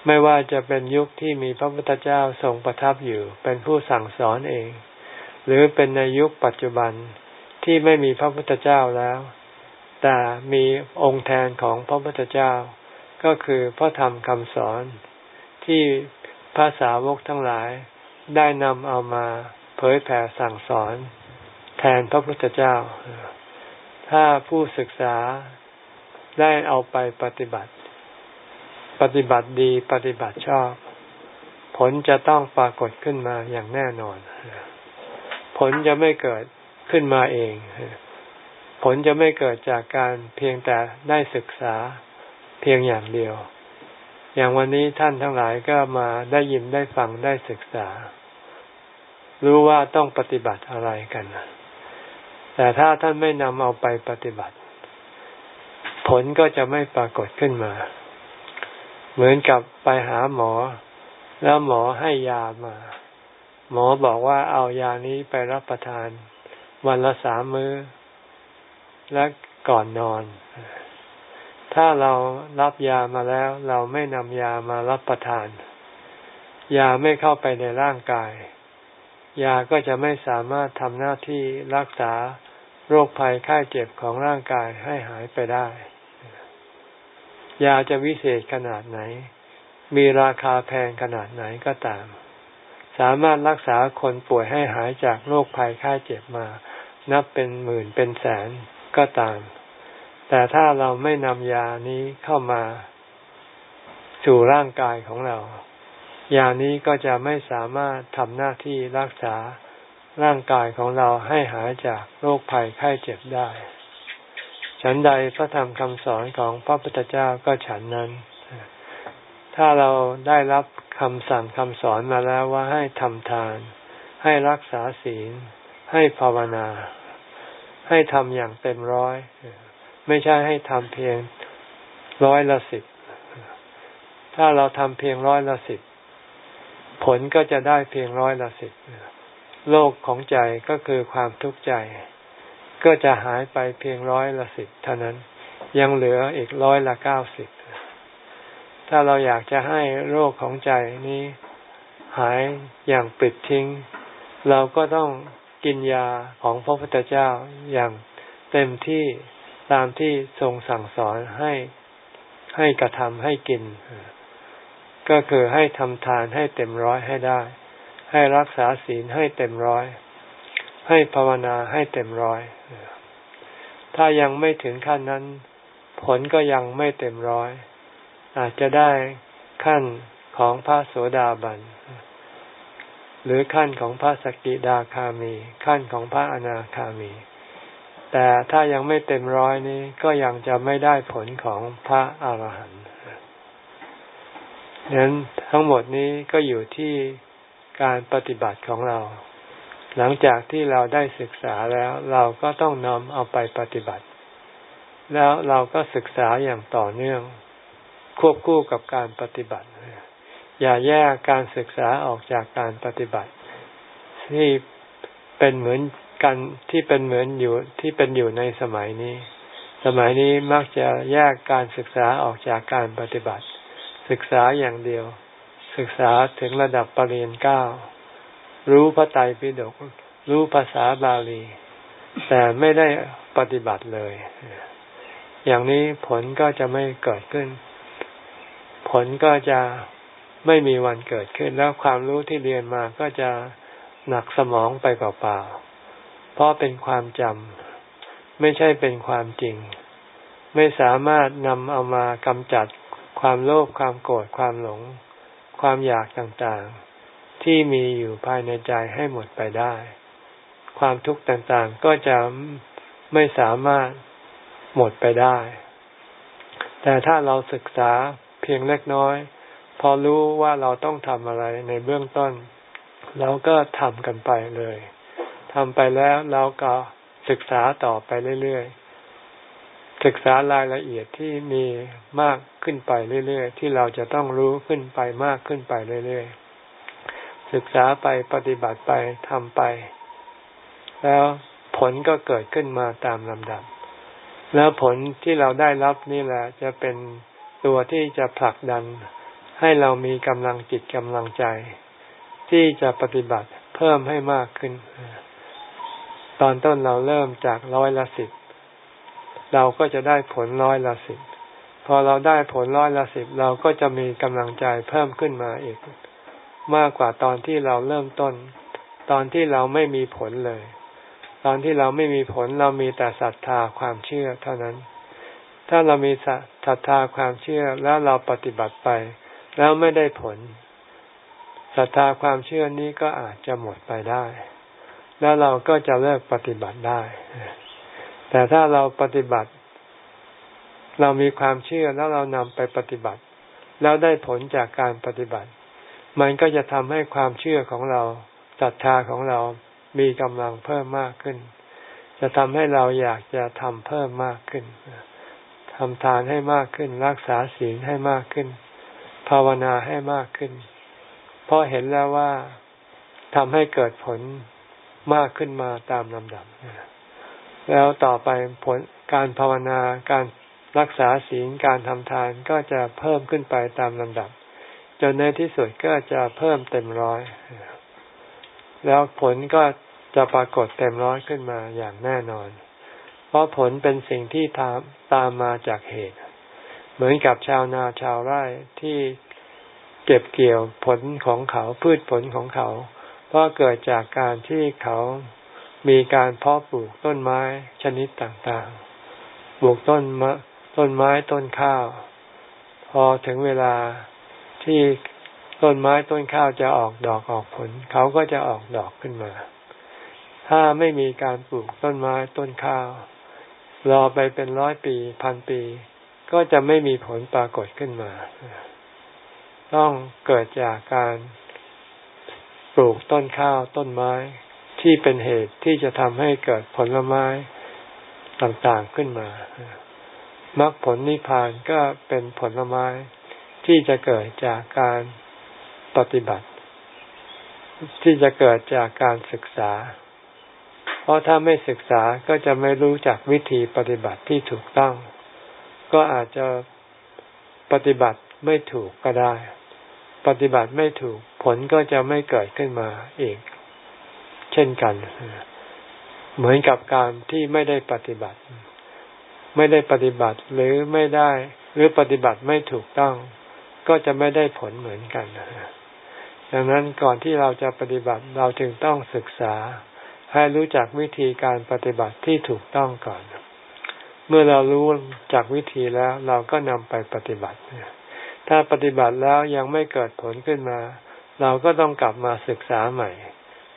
ไม่ว่าจะเป็นยุคที่มีพระพุทธเจ้าทรงประทับอยู่เป็นผู้สั่งสอนเอง หรือเป็นในยุคปัจจุบันที่ไม่มีพระพุทธเจ้าแล้ว แต่มีองค์แทนของพระพุทธเจ้า ก็คือพระธรรมคำสอนที่ภาษาวกทั้งหลายได้นำเอามาเผยแผ่สั่งสอน แทนพระพุทธเจ้า ถ้าผู้ศึกษาได้เอาไปปฏิบัติ ปฏิบัติดีปฏิบัติชอบ ผลจะต้องปรากฏขึ้นมาอย่างแน่นอน ผลจะไม่เกิดขึ้นมาเอง ผลจะไม่เกิดจากการเพียงแต่ได้ศึกษาเพียงอย่างเดียว อย่างวันนี้ท่านทั้งหลายก็มาได้ยินได้ฟังได้ศึกษา รู้ว่าต้องปฏิบัติอะไรกัน แต่ถ้าท่านไม่นำเอาไปปฏิบัติ ผลก็จะไม่ปรากฏขึ้นมา เหมือนกับไปหาหมอ แล้วหมอให้ยามา หมอบอกว่าเอายานี้ไปรับประทาน วันละสามมื้อ และก่อนนอน ถ้าเรารับยามาแล้ว เราไม่นำยามารับประทาน ยาไม่เข้าไปในร่างกาย ยาก็จะไม่สามารถทำหน้าที่รักษาโรคภัยไข้เจ็บของร่างกายให้หายไปได้ ยาจะวิเศษขนาดไหน มีราคาแพงขนาดไหนก็ตาม สามารถรักษาคนป่วยให้หายจากโรคภัยไข้เจ็บมา นับเป็นหมื่นเป็นแสนก็ตาม แต่ถ้าเราไม่นำยานี้เข้ามา สู่ร่างกายของเรา ยานี้ก็จะไม่สามารถทำหน้าที่รักษาร่างกายของเราให้หายจากโรคภัยไข้เจ็บได้ ฉันใดพระธรรมคำสอนของพระพุทธเจ้าก็ฉันนั้น ถ้าเราได้รับคำสั่งคำสอนมาแล้วว่าให้ทำทาน ให้รักษาศีล ให้ภาวนา ให้ทำอย่างเต็มร้อย ไม่ใช่ให้ทำเพียงร้อยละสิบ ถ้าเราทำเพียงร้อยละสิบ ผลก็จะได้เพียงร้อยละสิบ โลกของใจก็คือความทุกข์ใจ ก็จะหายไปเพียงร้อยละสิบเท่านั้น ยังเหลืออีกร้อยละเก้าสิบถ้าเราอยากจะให้โรคของใจนี้หายอย่างปิดทิ้ง เราก็ต้องกินยาของพระพุทธเจ้าอย่างเต็มที่ตามที่ทรงสั่งสอนให้ให้กระทำให้กิน ก็คือให้ทำทานให้เต็มร้อยให้ได้ ให้รักษาศีลให้เต็มร้อย ให้ภาวนาให้เต็มร้อย ถ้ายังไม่ถึงขั้นนั้น ผลก็ยังไม่เต็มร้อย อาจจะได้ขั้นของพระโสดาบัน หรือขั้นของพระสกิดาคามี ขั้นของพระอนาคามี แต่ถ้ายังไม่เต็มร้อยนี้ก็ยังจะไม่ได้ผลของพระอาหารหันต์นั้นทั้งหมดนี้ก็อยู่ที่การปฏิบัติของเรา หลังจากที่เราได้ศึกษาแล้วเราก็ต้องนำเอาไปปฏิบัติ แล้วเราก็ศึกษาอย่างต่อเนื่อง ควบคู่กับการปฏิบัติ อย่าแยกการศึกษาออกจากการปฏิบัติ ที่เป็นเหมือนกันที่เป็นเหมือนอยู่ที่เป็นอยู่ในสมัยนี้ สมัยนี้มักจะแยกการศึกษาออกจากการปฏิบัติ ศึกษาอย่างเดียว ศึกษาถึงระดับปรริญญาเก้า รู้พระไตรปิฎกรู้ภาษาบาลี แต่ไม่ได้ปฏิบัติเลย อย่างนี้ผลก็จะไม่เกิดขึ้น ผลก็จะไม่มีวันเกิดขึ้น แล้วความรู้ที่เรียนมาก็จะหนักสมองไปเปล่าๆเพราะเป็นความจำไม่ใช่เป็นความจริง ไม่สามารถนำเอามากำจัดความโลภความโกรธความหลง ความอยากต่างๆ ที่มีอยู่ภายในใจให้หมดไปได้ ความทุกข์ต่างๆก็จะไม่สามารถหมดไปได้ แต่ถ้าเราศึกษาเพียงเล็กน้อย พอรู้ว่าเราต้องทำอะไรในเบื้องต้นเราก็ทำกันไปเลยทำไปแล้วเราก็ศึกษาต่อไปเรื่อยๆ ศึกษารายละเอียดที่มีมากขึ้นไปเรื่อยๆ ที่เราจะต้องรู้ขึ้นไปมากขึ้นไปเรื่อยๆ ศึกษาไปปฏิบัติไปทำไป แล้วผลก็เกิดขึ้นมาตามลำดับ แล้วผลที่เราได้รับนี่แหละ จะเป็นตัวที่จะผลักดัน ให้เรามีกำลังจิตกำลังใจ ที่จะปฏิบัติเพิ่มให้มากขึ้น ตอนต้นเราเริ่มจากร้อยละสิบเราก็จะได้ผลร้อยละสิบพอเราได้ผลร้อยละสิบเราก็จะมีกำลังใจเพิ่มขึ้นมาอีก มากกว่าตอนที่เราเริ่มต้น ตอนที่เราไม่มีผลเลย ตอนที่เราไม่มีผลเรามีแต่ศรัทธาความเชื่อเท่านั้น ถ้าเรามีศรัทธาความเชื่อแล้วเราปฏิบัติไป แล้วไม่ได้ผลศรัทธาความเชื่อนี้ก็อาจจะหมดไปได้ แล้วเราก็จะเลิกปฏิบัติได้ แต่ถ้าเราปฏิบัติ เรามีความเชื่อแล้วเรานำไปปฏิบัติ แล้วได้ผลจากการปฏิบัติ มันก็จะทำให้ความเชื่อของเราศรัทธาของเรามีกำลังเพิ่มมากขึ้น จะทำให้เราอยากจะทำเพิ่มมากขึ้นทำทานให้มากขึ้น รักษาศีลให้มากขึ้น ภาวนาให้มากขึ้น เพราะเห็นแล้วว่าทำให้เกิดผลมากขึ้นมาตามลำดับ แล้วต่อไปผลการภาวนาการรักษาศีลการทำทานก็จะเพิ่มขึ้นไปตามลำดับ จนในที่สุดก็จะเพิ่มเต็มร้อย แล้วผลก็จะปรากฏเต็มร้อยขึ้นมาอย่างแน่นอน เพราะผลเป็นสิ่งที่ตามตามมาจากเหตุ เหมือนกับชาวนาชาวไร่ที่เก็บเกี่ยวผลของเขาพืชผลของเขา เพราะเกิดจากการที่เขามีการเพาะปลูกต้นไม้ชนิดต่างๆ ปลูกต้นมะต้นไม้ต้นข้าว พอถึงเวลา ที่ต้นไม้ต้นข้าวจะออกดอกออกผล เขาก็จะออกดอกขึ้นมา ถ้าไม่มีการปลูกต้นไม้ต้นข้าว รอไปเป็นร้อยปีพันปี ก็จะไม่มีผลปรากฏขึ้นมา ต้องเกิดจากการปลูกต้นข้าวต้นไม้ ที่เป็นเหตุที่จะทำให้เกิดผลไม้ต่างๆขึ้นมามรรคผลนิพพานก็เป็นผลไม้ ที่จะเกิดจากการปฏิบัติ ที่จะเกิดจากการศึกษา เพราะถ้าไม่ศึกษาก็จะไม่รู้จักวิธีปฏิบัติที่ถูกต้อง ก็อาจจะปฏิบัติไม่ถูกก็ได้ ปฏิบัติไม่ถูกผลก็จะไม่เกิดขึ้นมาอีก เช่นกัน เหมือนกับการที่ไม่ได้ปฏิบัติ ไม่ได้ปฏิบัติหรือไม่ได้ หรือปฏิบัติไม่ถูกต้อง ก็จะไม่ได้ผลเหมือนกัน ดังนั้นก่อนที่เราจะปฏิบัติเราจึงต้องศึกษา ให้รู้จักวิธีการปฏิบัติที่ถูกต้องก่อน เมื่อเรารู้จากวิธีแล้วเราก็นำไปปฏิบัติ ถ้าปฏิบัติแล้วยังไม่เกิดผลขึ้นมา เราก็ต้องกลับมาศึกษาใหม่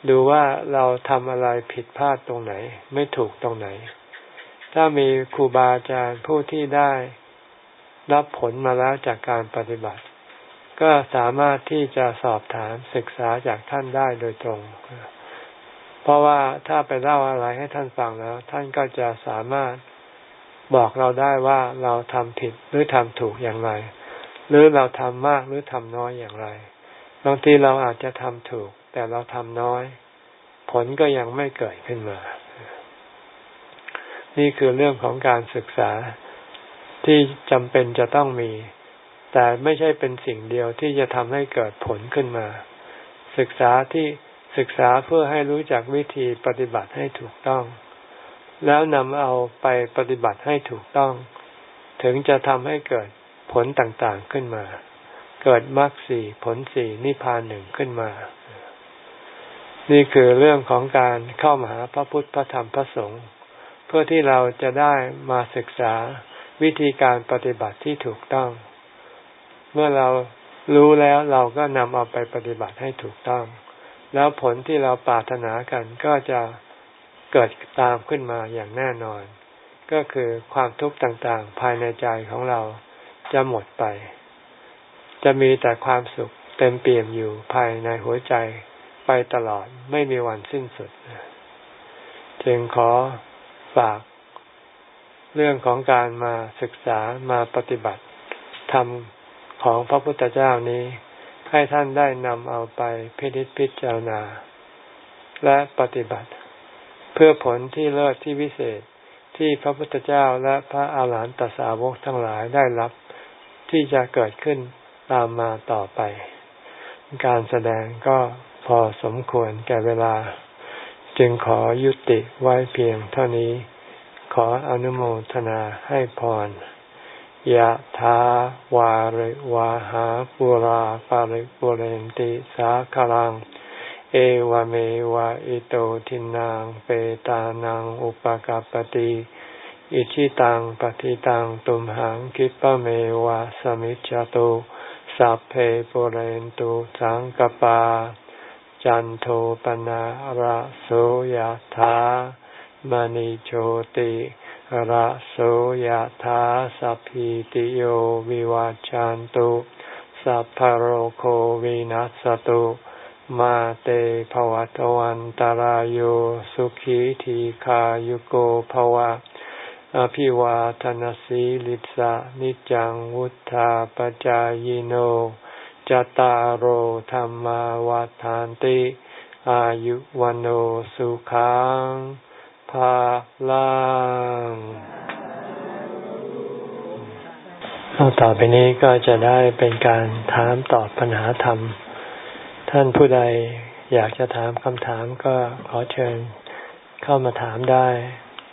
ดูว่าเราทำอะไรผิดพลาดตรงไหน ไม่ถูกตรงไหน ถ้ามีครูบาอาจารย์ผู้ที่ได้ รับผลมาแล้วจากการปฏิบัติ ก็สามารถที่จะสอบถามศึกษาจากท่านได้โดยตรง เพราะว่าถ้าไปเล่าอะไรให้ท่านฟังแล้ว ท่านก็จะสามารถบอกเราได้ว่าเราทำผิดหรือทำถูกอย่างไร หรือเราทำมากหรือทำน้อยอย่างไรบางทีเราอาจจะทำถูก แต่เราทำน้อย ผลก็ยังไม่เกิดขึ้นมา นี่คือเรื่องของการศึกษา ที่จำเป็นจะต้องมี แต่ไม่ใช่เป็นสิ่งเดียวที่จะทำให้เกิดผลขึ้นมา ศึกษาที่ศึกษาเพื่อให้รู้จักวิธีปฏิบัติให้ถูกต้อง แล้วนำเอาไปปฏิบัติให้ถูกต้อง ถึงจะทำให้เกิดผลต่างๆขึ้นมา เกิดมรรคสี่ผลสี่นิพพานหนึ่งขึ้นมา นี่คือเรื่องของการเข้ามาหาพระพุทธพระธรรมพระสงฆ์เพื่อที่เราจะได้มาศึกษา วิธีการปฏิบัติที่ถูกต้อง เมื่อเรารู้แล้วเราก็นำเอาไปปฏิบัติให้ถูกต้อง แล้วผลที่เราปรารถนากันก็จะเกิดตามขึ้นมาอย่างแน่นอน ก็คือความทุกข์ต่างๆ ภายในใจของเราจะหมดไป จะมีแต่ความสุขเต็มเปี่ยมอยู่ภายในหัวใจไปตลอดไม่มีวันสิ้นสุด จึงขอฝาก เรื่องของการมาศึกษามาปฏิบัติธรรมของพระพุทธเจ้านี้ ให้ท่านได้นำเอาไปพิจิตพิจารณา และปฏิบัติ เพื่อผลที่เลิศที่วิเศษที่พระพุทธเจ้าและพระอาหารหันตสาวกทั้งหลายได้รับที่จะเกิดขึ้นตามมาต่อไป การแสดงก็พอสมควรแก่เวลา จึงขอยุติไว้เพียงเท่านี้ ขออนุโมทนาให้พรยะถาวาริวาหาปุราปาริปุเรนติสาคลัง เอวเมวะอิโตทินังเปตานังอุปกาปติอิชิตังปฏิตังตุมหังคิปะเมวะสมิจจตุสัพเพปุเรนตุสังกปา จันโทปนะระโสยธา มณิโชติระโสยธาสัพพิติโยวิวัจจันตุสัพพโรโควินัสตุมาเตภวัตวันตารโยสุขีทีขายุโกภวะ อภิวาทนสีลิสะนิจังวุธาปจายโนจตารโหธรรมวาทานติ อายุวันโอสุขัง ภาลังต่อไปนี้ก็จะได้เป็นการถามตอบปัญหาธรรม ท่านผู้ใดอยากจะถามคำถามก็ขอเชิญเข้ามาถามได้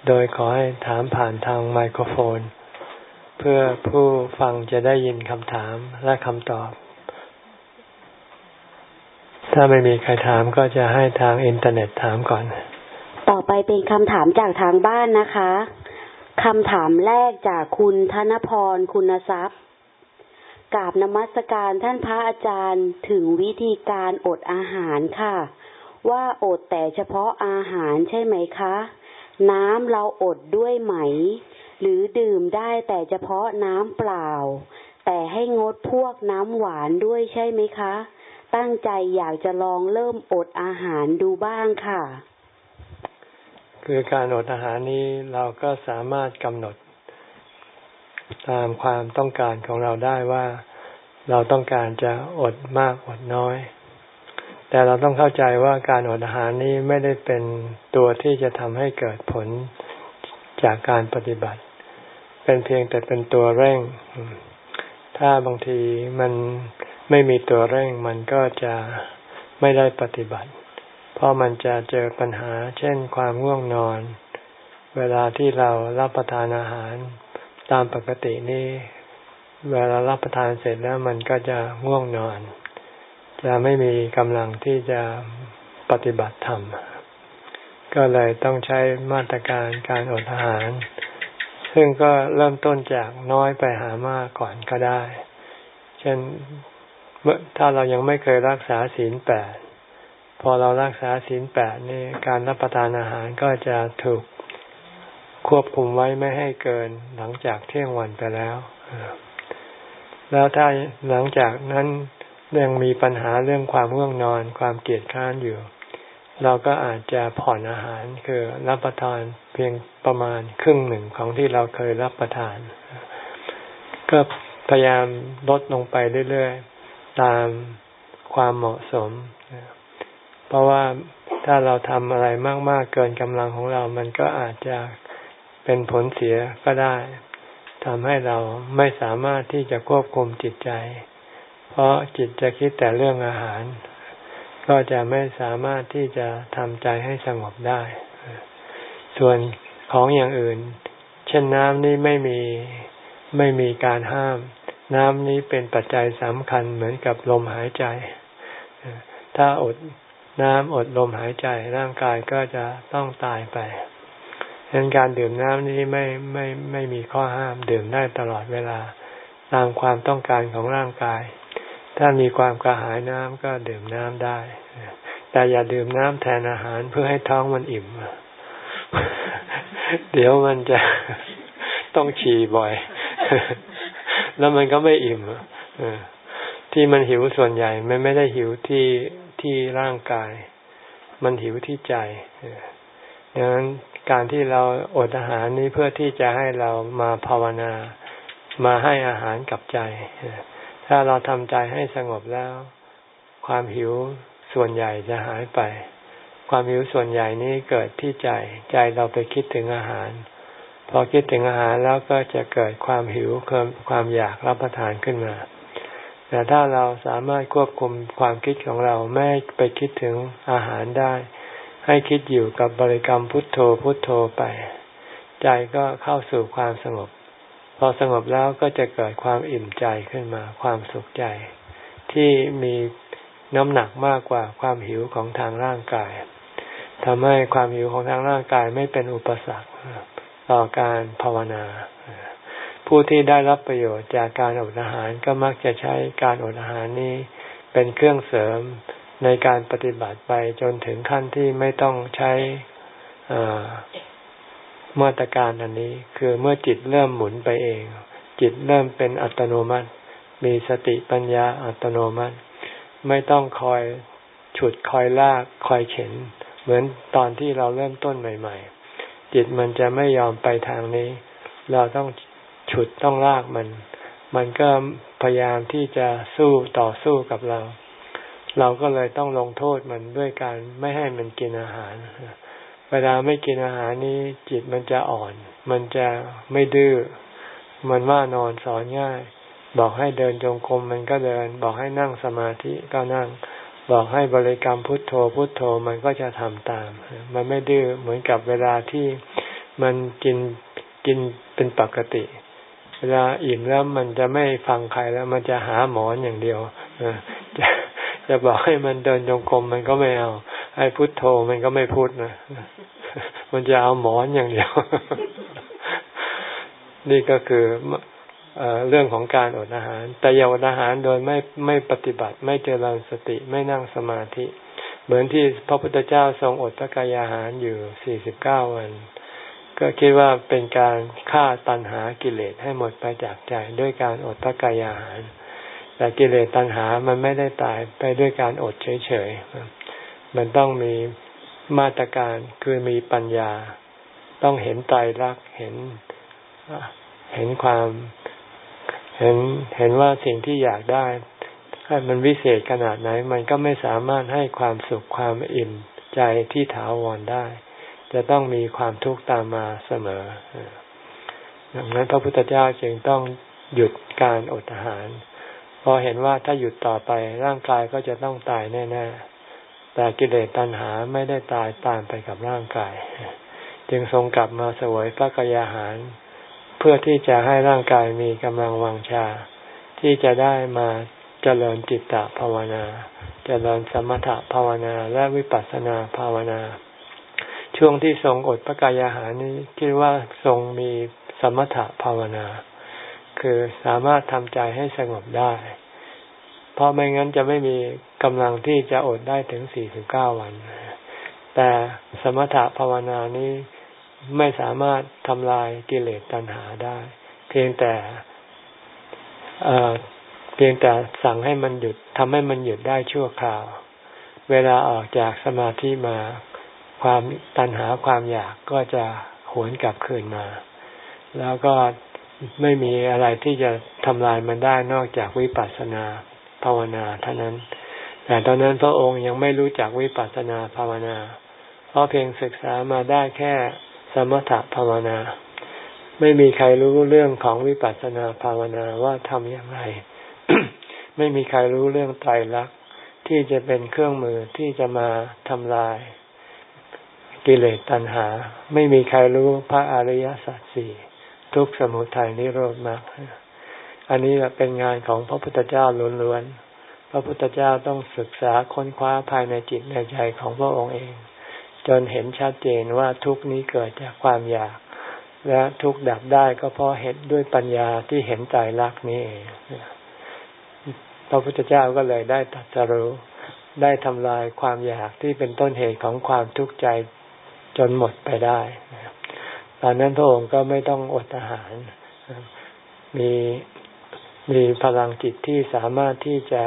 โดยขอให้ถามผ่านทางไมโครโฟน เพื่อผู้ฟังจะได้ยินคำถามและคำตอบ ถ้าไม่มีใครถามก็จะให้ทางอินเทอร์เน็ตถามก่อน ต่อไปเป็นคำถามจากทางบ้านนะคะคำถามแรกจากคุณธนพรคุณทรัพย์กราบนมัสการท่านพระอาจารย์ถึงวิธีการอดอาหารค่ะ ว่าอดแต่เฉพาะอาหารใช่ไหมคะ น้ำเราอดด้วยไหม หรือดื่มได้แต่เฉพาะน้ำเปล่า แต่ให้งดพวกน้ำหวานด้วยใช่ไหมคะ ตั้งใจอยากจะลองเริ่มอดอาหารดูบ้างค่ะ คือการอดอาหารนี้เราก็สามารถกำหนด ตามความต้องการของเราได้ว่าเราต้องการจะอดมากอดน้อย แต่เราต้องเข้าใจว่าการอดอาหารนี้ไม่ได้เป็นตัวที่จะทำให้เกิดผลจากการปฏิบัติ เป็นเพียงแต่เป็นตัวเร่ง ถ้าบางทีมันไม่มีตัวเร่งมันก็จะไม่ได้ปฏิบัติ ราะมันจะเจอปัญหาเช่นความง่วงนอน เวลาที่เรารับประทานอาหารตามปกตินี่เวลารับประทานเสร็จแล้วมันก็จะง่วงนอน จะไม่มีกำลังที่จะปฏิบัติธรรม ก็เลยต้องใช้มาตรการการอดอาหาร ซึ่งก็เริ่มต้นจากน้อยไปหามากก่อนก็ได้ เช่นถ้าเรายังไม่เคยรักษาศีลแปด พอเรารักษาศีลแปดนี่การรับประทานอาหารก็จะถูกควบคุมไว้ไม่ให้เกินหลังจากเที่ยงวันไปแล้ว แล้วถ้าหลังจากนั้นยังมีปัญหาเรื่องความง่วงนอนความเกียดค้านอยู่ เราก็อาจจะผ่อนอาหารคือรับประทานเพียงประมาณครึ่งหนึ่งของที่เราเคยรับประทาน ก็พยายามลดลงไปเรื่อยๆ ตามความเหมาะสม เพราะว่าถ้าเราทำอะไรมากๆเกินกำลังของเรา มันก็อาจจะเป็นผลเสียก็ได้ทำให้เราไม่สามารถที่จะควบคุมจิตใจ เพราะจิตจะคิดแต่เรื่องอาหาร ก็จะไม่สามารถที่จะทำใจให้สงบได้ ส่วนของอย่างอื่น เช่นน้ำนี่ไม่มีไม่มีการห้าม น้ำนี้เป็นปัจจัยสำคัญเหมือนกับลมหายใจ ถ้าอด น้ำอดลมหายใจร่างกายก็จะต้องตายไปดังนั้นการดื่มน้ำนี้ไม่ไม่ไม่มีข้อห้ามดื่มได้ตลอดเวลา ตามความต้องการของร่างกาย ถ้ามีความกระหายน้ำก็ดื่มน้ำได้ แต่อย่าดื่มน้ำแทนอาหารเพื่อให้ท้องมันอิ่ม เดี๋ยวมันจะต้องฉี่บ่อย แล้วมันก็ไม่อิ่มที่มันหิวส่วนใหญ่ มันไม่ได้หิวที่ ที่ร่างกาย มันหิวที่ใจดังนั้นการที่เราอดอาหารนี้เพื่อที่จะให้เรามาภาวนา มาให้อาหารกับใจ ถ้าเราทำใจให้สงบแล้ว ความหิวส่วนใหญ่จะหายไป ความหิวส่วนใหญ่นี้เกิดที่ใจ ใจเราไปคิดถึงอาหาร พอคิดถึงอาหารแล้วก็จะเกิดความหิวความอยากรับประทานขึ้นมา แต่ถ้าเราสามารถควบคุมความคิดของเราไม่ไปคิดถึงอาหารได้ ให้คิดอยู่กับบริกรรมพุทโธพุทโธไป ใจก็เข้าสู่ความสงบ พอสงบแล้วก็จะเกิดความอิ่มใจขึ้นมา ความสุขใจ ที่มีน้ำหนักมากกว่าความหิวของทางร่างกายทำให้ความหิวของทางร่างกายไม่เป็นอุปสรรคต่อการภาวนา ผู้ที่ได้รับประโยชน์จากการอดอาหารก็มักจะใช้การอดอาหารนี้เป็นเครื่องเสริมในการปฏิบัติไปจนถึงขั้นที่ไม่ต้องใช้มาตรการอันนี้ คือเมื่อจิตเริ่มหมุนไปเอง จิตเริ่มเป็นอัตโนมัติ มีสติปัญญาอัตโนมัติ ไม่ต้องคอยฉุดคอยลากคอยเข็น เหมือนตอนที่เราเริ่มต้นใหม่ ๆ จิตมันจะไม่ยอมไปทางนี้ เราต้อง ฉุดต้องลากมัน มันก็พยายามที่จะสู้ต่อสู้กับเรา เราก็เลยต้องลงโทษมันด้วยการไม่ให้มันกินอาหาร เวลาไม่กินอาหารนี้จิตมันจะอ่อน มันจะไม่ดื้อ มันว่านอนสอนง่าย บอกให้เดินจงกรมมันก็เดิน บอกให้นั่งสมาธิก็นั่ง บอกให้บริกรรมพุทโธพุทโธมันก็จะทำตาม มันไม่ดื้อเหมือนกับเวลาที่มันกินกินเป็นปกติ เวลาอิ่มแล้วมันจะไม่ฟังใครแล้ว มันจะหาหมอนอย่างเดียวจะจะบอกให้มันเดินจงกรมมันก็ไม่เอา ให้พุทโธมันก็ไม่พูดนะมันจะเอาหมอนอย่างเดียว นี่ก็คือเรื่องของการอดอาหาร แต่อย่าอดอาหารโดยไม่ไม่ปฏิบัติ ไม่เจริญสติไม่นั่งสมาธิ เหมือนที่พระพุทธเจ้าทรงอดพระกายอาหารอยู่สี่สิบเก้าวัน ก็คิดว่าเป็นการฆ่าตัณหากิเลสให้หมดไปจากใจด้วยการอดพระกายอาหาร แต่กิเลสตัณหามันไม่ได้ตายไปด้วยการอดเฉยๆ มันต้องมีมาตรการคือมีปัญญา ต้องเห็นไตรลักษณ์เห็นเห็นความเห็นเห็นว่าสิ่งที่อยากได้ถ้ามันวิเศษขนาดไหน มันก็ไม่สามารถให้ความสุขความอิ่มใจที่ถาวรได้ จะต้องมีความทุกข์ตามมาเสมอดังนั้นพระพุทธเจ้าจึงต้องหยุดการอดอาหารพอเห็นว่าถ้าหยุดต่อไปร่างกายก็จะต้องตายแน่ๆ แต่กิเลสตัณหาไม่ได้ตายตามไปกับร่างกาย จึงทรงกลับมาสวยพระกยาหาร เพื่อที่จะให้ร่างกายมีกำลังวังชา ที่จะได้มาเจริญจิตตภาวนา เจริญสมถภาวนาและวิปัสสนาภาวนา ช่วงที่ทรงอดพระกายอาหารนี้คิดว่าทรงมีสมถะภาวนา คือสามารถทำใจให้สงบได้ เพราะไม่งั้นจะไม่มีกำลังที่จะอดได้ถึงสี่สิบเก้าวัน แต่สมถะภาวนานี้ไม่สามารถทำลายกิเลสตัณหาได้ เพียงแต่เพียงแต่สั่งให้มันหยุดทำให้มันหยุดได้ชั่วคราว เวลาออกจากสมาธิมา ความตัณหาความอยากก็จะหวนกลับคืนมา แล้วก็ไม่มีอะไรที่จะทำลายมันได้นอกจากวิปัสสนาภาวนาเท่านั้น แต่ตอนนั้นพระองค์ยังไม่รู้จักวิปัสสนาภาวนา เพราะเพียงศึกษามาได้แค่สมถภาวนา ไม่มีใครรู้เรื่องของวิปัสสนาภาวนาว่าทำอย่างไร ไม่มีใครรู้เรื่องไตรลักษณ์ที่จะเป็นเครื่องมือที่จะมาทำลาย กิเลสตัณหา ไม่มีใครรู้พระอริยสัจสี่ทุกสมุทัยนิโรธมรรคอันนี้เป็นงานของพระพุทธเจ้าล้วนๆพระพุทธเจ้าต้องศึกษาค้นคว้าภายในจิตในใจของพระองค์เอง จนเห็นชัดเจนว่าทุกนี้เกิดจากความอยาก และทุกดับได้ก็เพราะเห็นด้วยปัญญาที่เห็นใจรักนี้เองพระพุทธเจ้าก็เลยได้ตัสรู้ได้ทำลายความอยากที่เป็นต้นเหตุของความทุกข์ใจ จนหมดไปได้ ตอนนั้นพระองค์ก็ไม่ต้องอดอาหาร มีมีพลังจิตที่สามารถที่จะ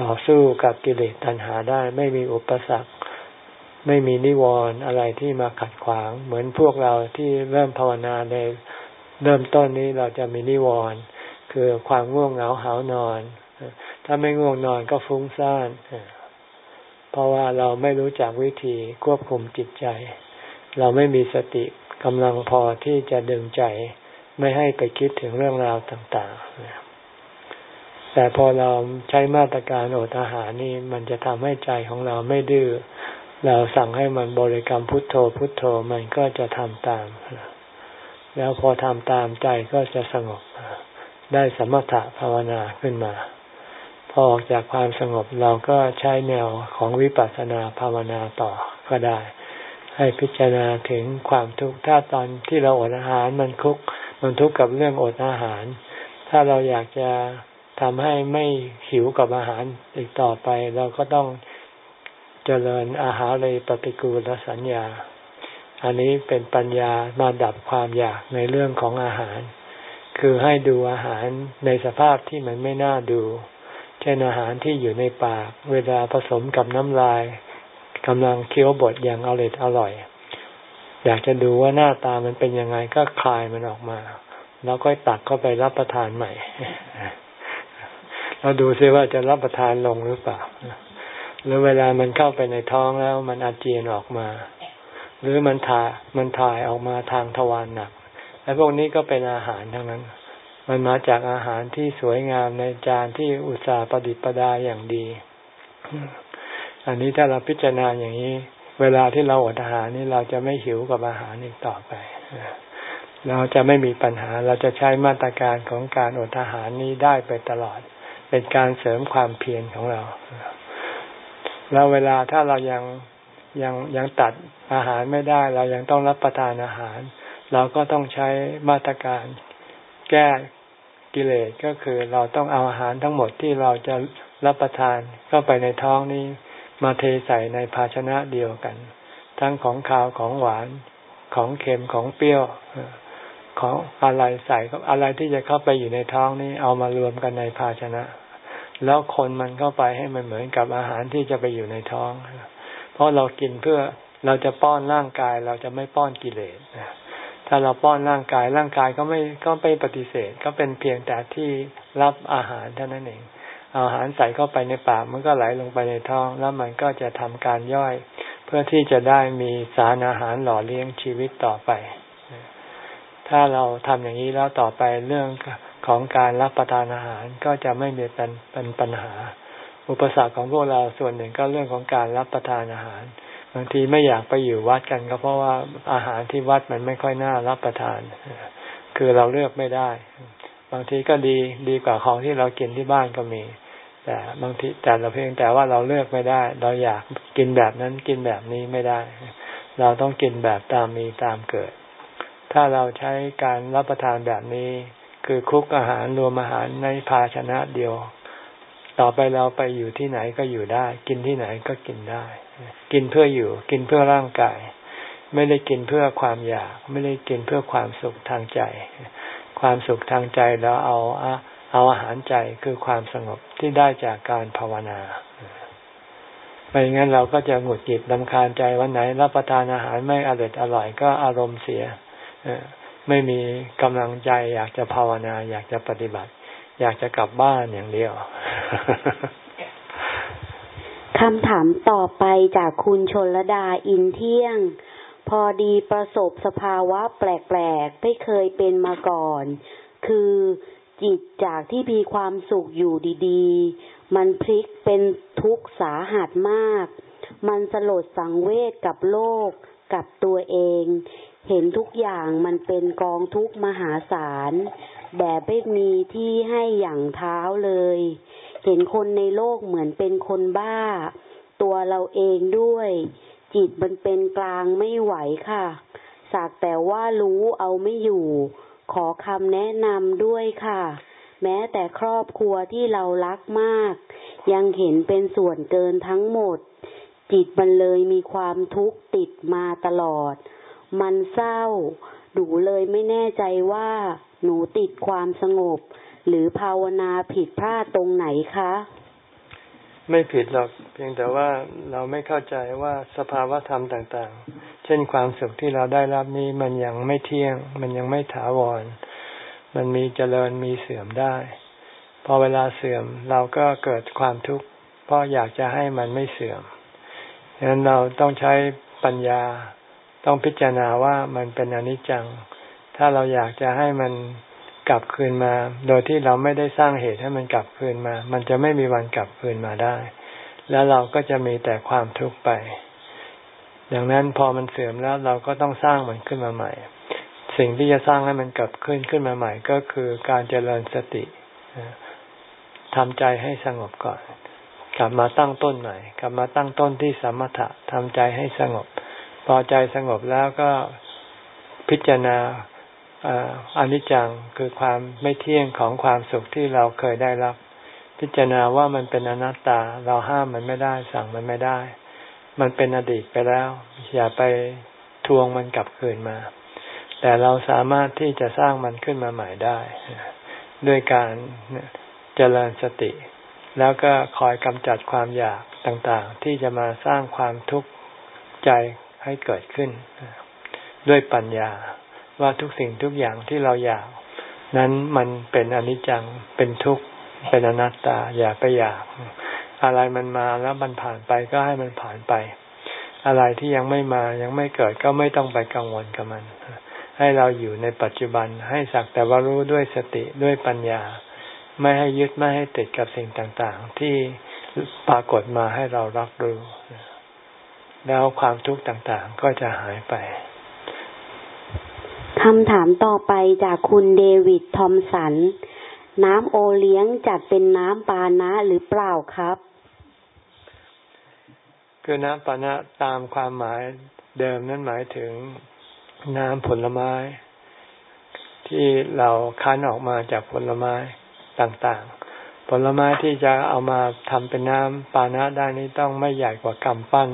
ต่อสู้กับกิเลสตัณหาได้ ไม่มีอุปสรรค ไม่มีนิวรณ์อะไรที่มาขัดขวาง เหมือนพวกเราที่เริ่มภาวนาในเริ่มต้นนี้เราจะมีนิวรณ์คือความง่วงเหงาหานอน ถ้าไม่ง่วงนอนก็ฟุ้งซ่าน เพราะว่าเราไม่รู้จักวิธีควบคุมจิตใจ เราไม่มีสติกำลังพอที่จะดึงใจ ไม่ให้ไปคิดถึงเรื่องราวต่างๆ แต่พอเราใช้มาตรการอดอาหารนี่มันจะทำให้ใจของเราไม่ดื้อเราสั่งให้มันบริกรรมพุทโธพุทโธมันก็จะทำตาม แล้วพอทำตามใจก็จะสงบได้สมถะภาวนาขึ้นมา อออกจากความสงบเราก็ใช้แนวของวิปัสสนาภาวนาต่อก็ได้ ให้พิจารณาถึงความทุกข์ถ้าตอนที่เราอดอาหารมันคุกมันทุกข์กับเรื่องอดอาหาร ถ้าเราอยากจะทำให้ไม่หิวกับอาหารอีกต่อไป เราก็ต้องเจริญอาหารเลยปฏิกูลสัญญา อันนี้เป็นปัญญามาดับความอยากในเรื่องของอาหาร คือให้ดูอาหารในสภาพที่มันไม่น่าดู ช่นอาหารที่อยู่ในปาก เวลาผสมกับน้ำลายกำลังเคี้ยวบดอย่างอร่อยอร่อย อยากจะดูว่าหน้าตามันเป็นยังไงก็คลายมันออกมา แล้วก็ตักเข้าไปรับประทานใหม่เราดูซิว่าจะรับประทานลงหรือเปล่าหรือเวลามันเข้าไปในท้องแล้ว มันอาเจียนออกมา หรือมันถ่ายมันถ่ายออกมาทางทวารหนักไอ้พวกนี้ก็เป็นอาหารทั้งนั้น มันมาจากอาหารที่สวยงามในจานที่อุตสาห์ประดิษฐ์ประดาอย่างดี อันนี้ถ้าเราพิจารณาอย่างนี้ เวลาที่เราอดอาหารนี่เราจะไม่หิวกับอาหารอีกต่อไป เราจะไม่มีปัญหาเราจะใช้มาตรการของการอดอาหารนี้ได้ไปตลอด เป็นการเสริมความเพียรของเราแล้วเวลาถ้าเรายังยังยังตัดอาหารไม่ได้ เรายังต้องรับประทานอาหาร เราก็ต้องใช้มาตรการแก้ กิเลสก็คือเราต้องเอาอาหารทั้งหมดที่เราจะรับประทานเข้าไปในท้องนี้ มาเทใส่ในภาชนะเดียวกัน ทั้งของขาวของหวานของเค็มของเปรี้ยวของอะไรใส่อะไรที่จะเข้าไปอยู่ในท้องนี้เอามารวมกันในภาชนะ แล้วคนมันเข้าไปให้มันเหมือนกับอาหารที่จะไปอยู่ในท้อง เพราะเรากินเพื่อเราจะป้อนร่างกาย เราจะไม่ป้อนกิเลส ถ้าเราป้อนร่างกายร่างกายก็ไม่ก็ไม่ปฏิเสธ ก็เป็นเพียงแต่ที่รับอาหารเท่านั้นเองอาหารใส่เข้าไปในปากมันก็ไหลลงไปในท้อง แล้วมันก็จะทำการย่อย เพื่อที่จะได้มีสารอาหารหล่อเลี้ยงชีวิตต่อไป ถ้าเราทำอย่างนี้แล้วต่อไปเรื่องของการรับประทานอาหารก็จะไม่มีเป็นเป็นปัญหา อุปสรรคของพวกเราส่วนหนึ่งก็เรื่องของการรับประทานอาหารางทีไม่อยากไปอยู่วัดกันก็เพราะว่าอาหารที่วัดมันไม่ค่อยน่ารับประทาน คือเราเลือกไม่ได้ บางทีก็ดีดีกว่าของที่เรากินที่บ้านก็มี แต่บางทีแต่เราเพียงแต่ว่าเราเลือกไม่ได้ เราอยากกินแบบนั้นกินแบบนี้ไม่ได้ เราต้องกินแบบตามมีตามเกิด ถ้าเราใช้การรับประทานแบบนี้ คือคุกอาหารรวมอาหารในภาชนะเดียว ต่อไปเราไปอยู่ที่ไหนก็อยู่ได้ กินที่ไหนก็กินได้ กินเพื่ออยู่ กินเพื่อร่างกาย ไม่ได้กินเพื่อความอยาก ไม่ได้กินเพื่อความสุขทางใจ ความสุขทางใจเราเอาเอาอาหารใจคือความสงบที่ได้จากการภาวนาไม่งั้นเราก็จะหงุดหงิดลำคาญใจวันไหน รับประทานอาหารไม่อร่อยอร่อยก็อารมณ์เสียไม่มีกำลังใจอยากจะภาวนา อยากจะปฏิบัติ อยากจะกลับบ้านอย่างเดียว คำถามต่อไปจากคุณชนลดาอินเที่ยง พอดีประสบสภาวะแปลกๆ ไม่เคยเป็นมาก่อน คือจิตจากที่มีความสุขอยู่ดีๆ มันพลิกเป็นทุกข์สาหัสมาก มันสลดสังเวชกับโลก กับตัวเอง เห็นทุกอย่างมันเป็นกองทุกข์มหาศาล แบบไม่มีที่ให้อย่างเท้าเลย เห็นคนในโลกเหมือนเป็นคนบ้า ตัวเราเองด้วย จิตมันเป็นกลางไม่ไหวค่ะ สักแต่ว่ารู้เอาไม่อยู่ ขอคำแนะนำด้วยค่ะ แม้แต่ครอบครัวที่เรารักมาก ยังเห็นเป็นส่วนเกินทั้งหมด จิตมันเลยมีความทุกข์ติดมาตลอด มันเศร้าหนูเลยไม่แน่ใจว่าหนูติดความสงบ หรือภาวนาผิดพลาดตรงไหนคะ ไม่ผิดหรอกเพียงแต่ว่าเราไม่เข้าใจว่าสภาวะธรรมต่างๆ เช่นความสุขที่เราได้รับนี้มันยังไม่เที่ยง มันยังไม่ถาวร มันมีเจริญมีเสื่อมได้ พอเวลาเสื่อมเราก็เกิดความทุกข์เพราะอยากจะให้มันไม่เสื่อมดังนั้นเราต้องใช้ปัญญาต้องพิจารณาว่ามันเป็นอนิจจัง ถ้าเราอยากจะให้มัน กลับคืนมา โดยที่เราไม่ได้สร้างเหตุให้มันกลับคืนมา มันจะไม่มีวันกลับคืนมาได้ แล้วเราก็จะมีแต่ความทุกข์ไป ดังนั้นพอมันเสื่อมแล้วเราก็ต้องสร้างมันขึ้นมาใหม่ สิ่งที่จะสร้างให้มันกลับขึ้นขึ้นมาใหม่ก็คือการเจริญสติทำใจให้สงบก่อน กลับมาตั้งต้นใหม่ กลับมาตั้งต้นที่สมถะทำใจให้สงบ พอใจสงบแล้วก็พิจารณา อนิจจังคือความไม่เที่ยงของความสุขที่เราเคยได้รับ พิจารณาว่ามันเป็นอนัตตา เราห้ามมันไม่ได้ สั่งมันไม่ได้ มันเป็นอดีตไปแล้ว อย่าไปทวงมันกลับคืนมา แต่เราสามารถที่จะสร้างมันขึ้นมาใหม่ได้ ด้วยการเจริญสติ แล้วก็คอยกำจัดความอยากต่างๆ ที่จะมาสร้างความทุกข์ใจให้เกิดขึ้น ด้วยปัญญา ว่าทุกสิ่งทุกอย่างที่เราอยาก นั้นมันเป็นอนิจจังเป็นทุกข์เป็นอนัตตา อย่าไปอยาก อะไรมันมาแล้วมันผ่านไปก็ให้มันผ่านไป อะไรที่ยังไม่มายังไม่เกิดก็ไม่ต้องไปกังวลกับมัน ให้เราอยู่ในปัจจุบันให้สักแต่ว่ารู้ด้วยสติด้วยปัญญา ไม่ให้ยึดไม่ให้ติดกับสิ่งต่างๆ ที่ปรากฏมาให้เรารับรู้แล้วความทุกข์ต่างๆ ก็จะหายไป คำถามต่อไปจากคุณเดวิดทอมสัน น้ำโอเลี้ยงจัดเป็นน้ำปานะหรือเปล่าครับ คือน้ำปานะตามความหมายเดิมนั้นหมายถึงน้ำผลไม้ ที่เราคั้นออกมาจากผลไม้ต่างๆ ผลไม้ที่จะเอามาทำเป็นน้ำปานะได้นี้ต้องไม่ใหญ่กว่ากำปั้น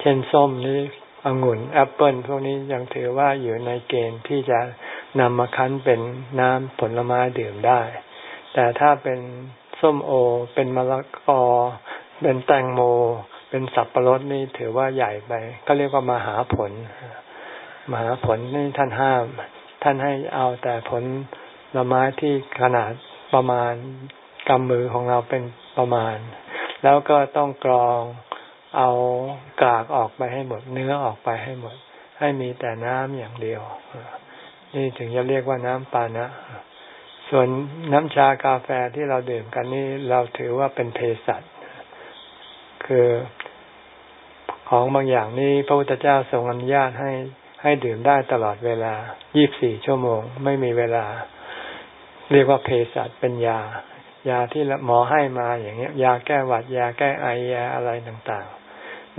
เช่นส้มนี้ องุ่นแอปเปิลพวกนี้ยังถือว่าอยู่ในเกณฑ์ที่จะนำมาคั้นเป็นน้ำผลไม้ดื่มได้ แต่ถ้าเป็นส้มโอ เป็นมะละกอ เป็นแตงโม เป็นสับปะรดนี่ถือว่าใหญ่ไป ก็เรียกว่ามหาผล มหาผลนี่ท่านห้าม ท่านให้เอาแต่ผลละไม้ที่ขนาดประมาณกำมือของเราเป็นประมาณ แล้วก็ต้องกรอง เอากากออกไปให้หมดเนื้อออกไปให้หมด ให้มีแต่น้ำอย่างเดียว นี่ถึงจะเรียกว่าน้ำปานะ ส่วนน้ำชากาแฟที่เราดื่มกันนี่เราถือว่าเป็นเภสัชคือของบางอย่างนี่พระพุทธเจ้าทรงอนุญาตให้ให้ดื่มได้ตลอดเวลา 24 ชั่วโมง ไม่มีเวลา เรียกว่าเภสัชเป็นยา ยาที่หมอให้มาอย่างเงี้ย ยาแก้หวัด ยาแก้ไอยาอะไรต่าง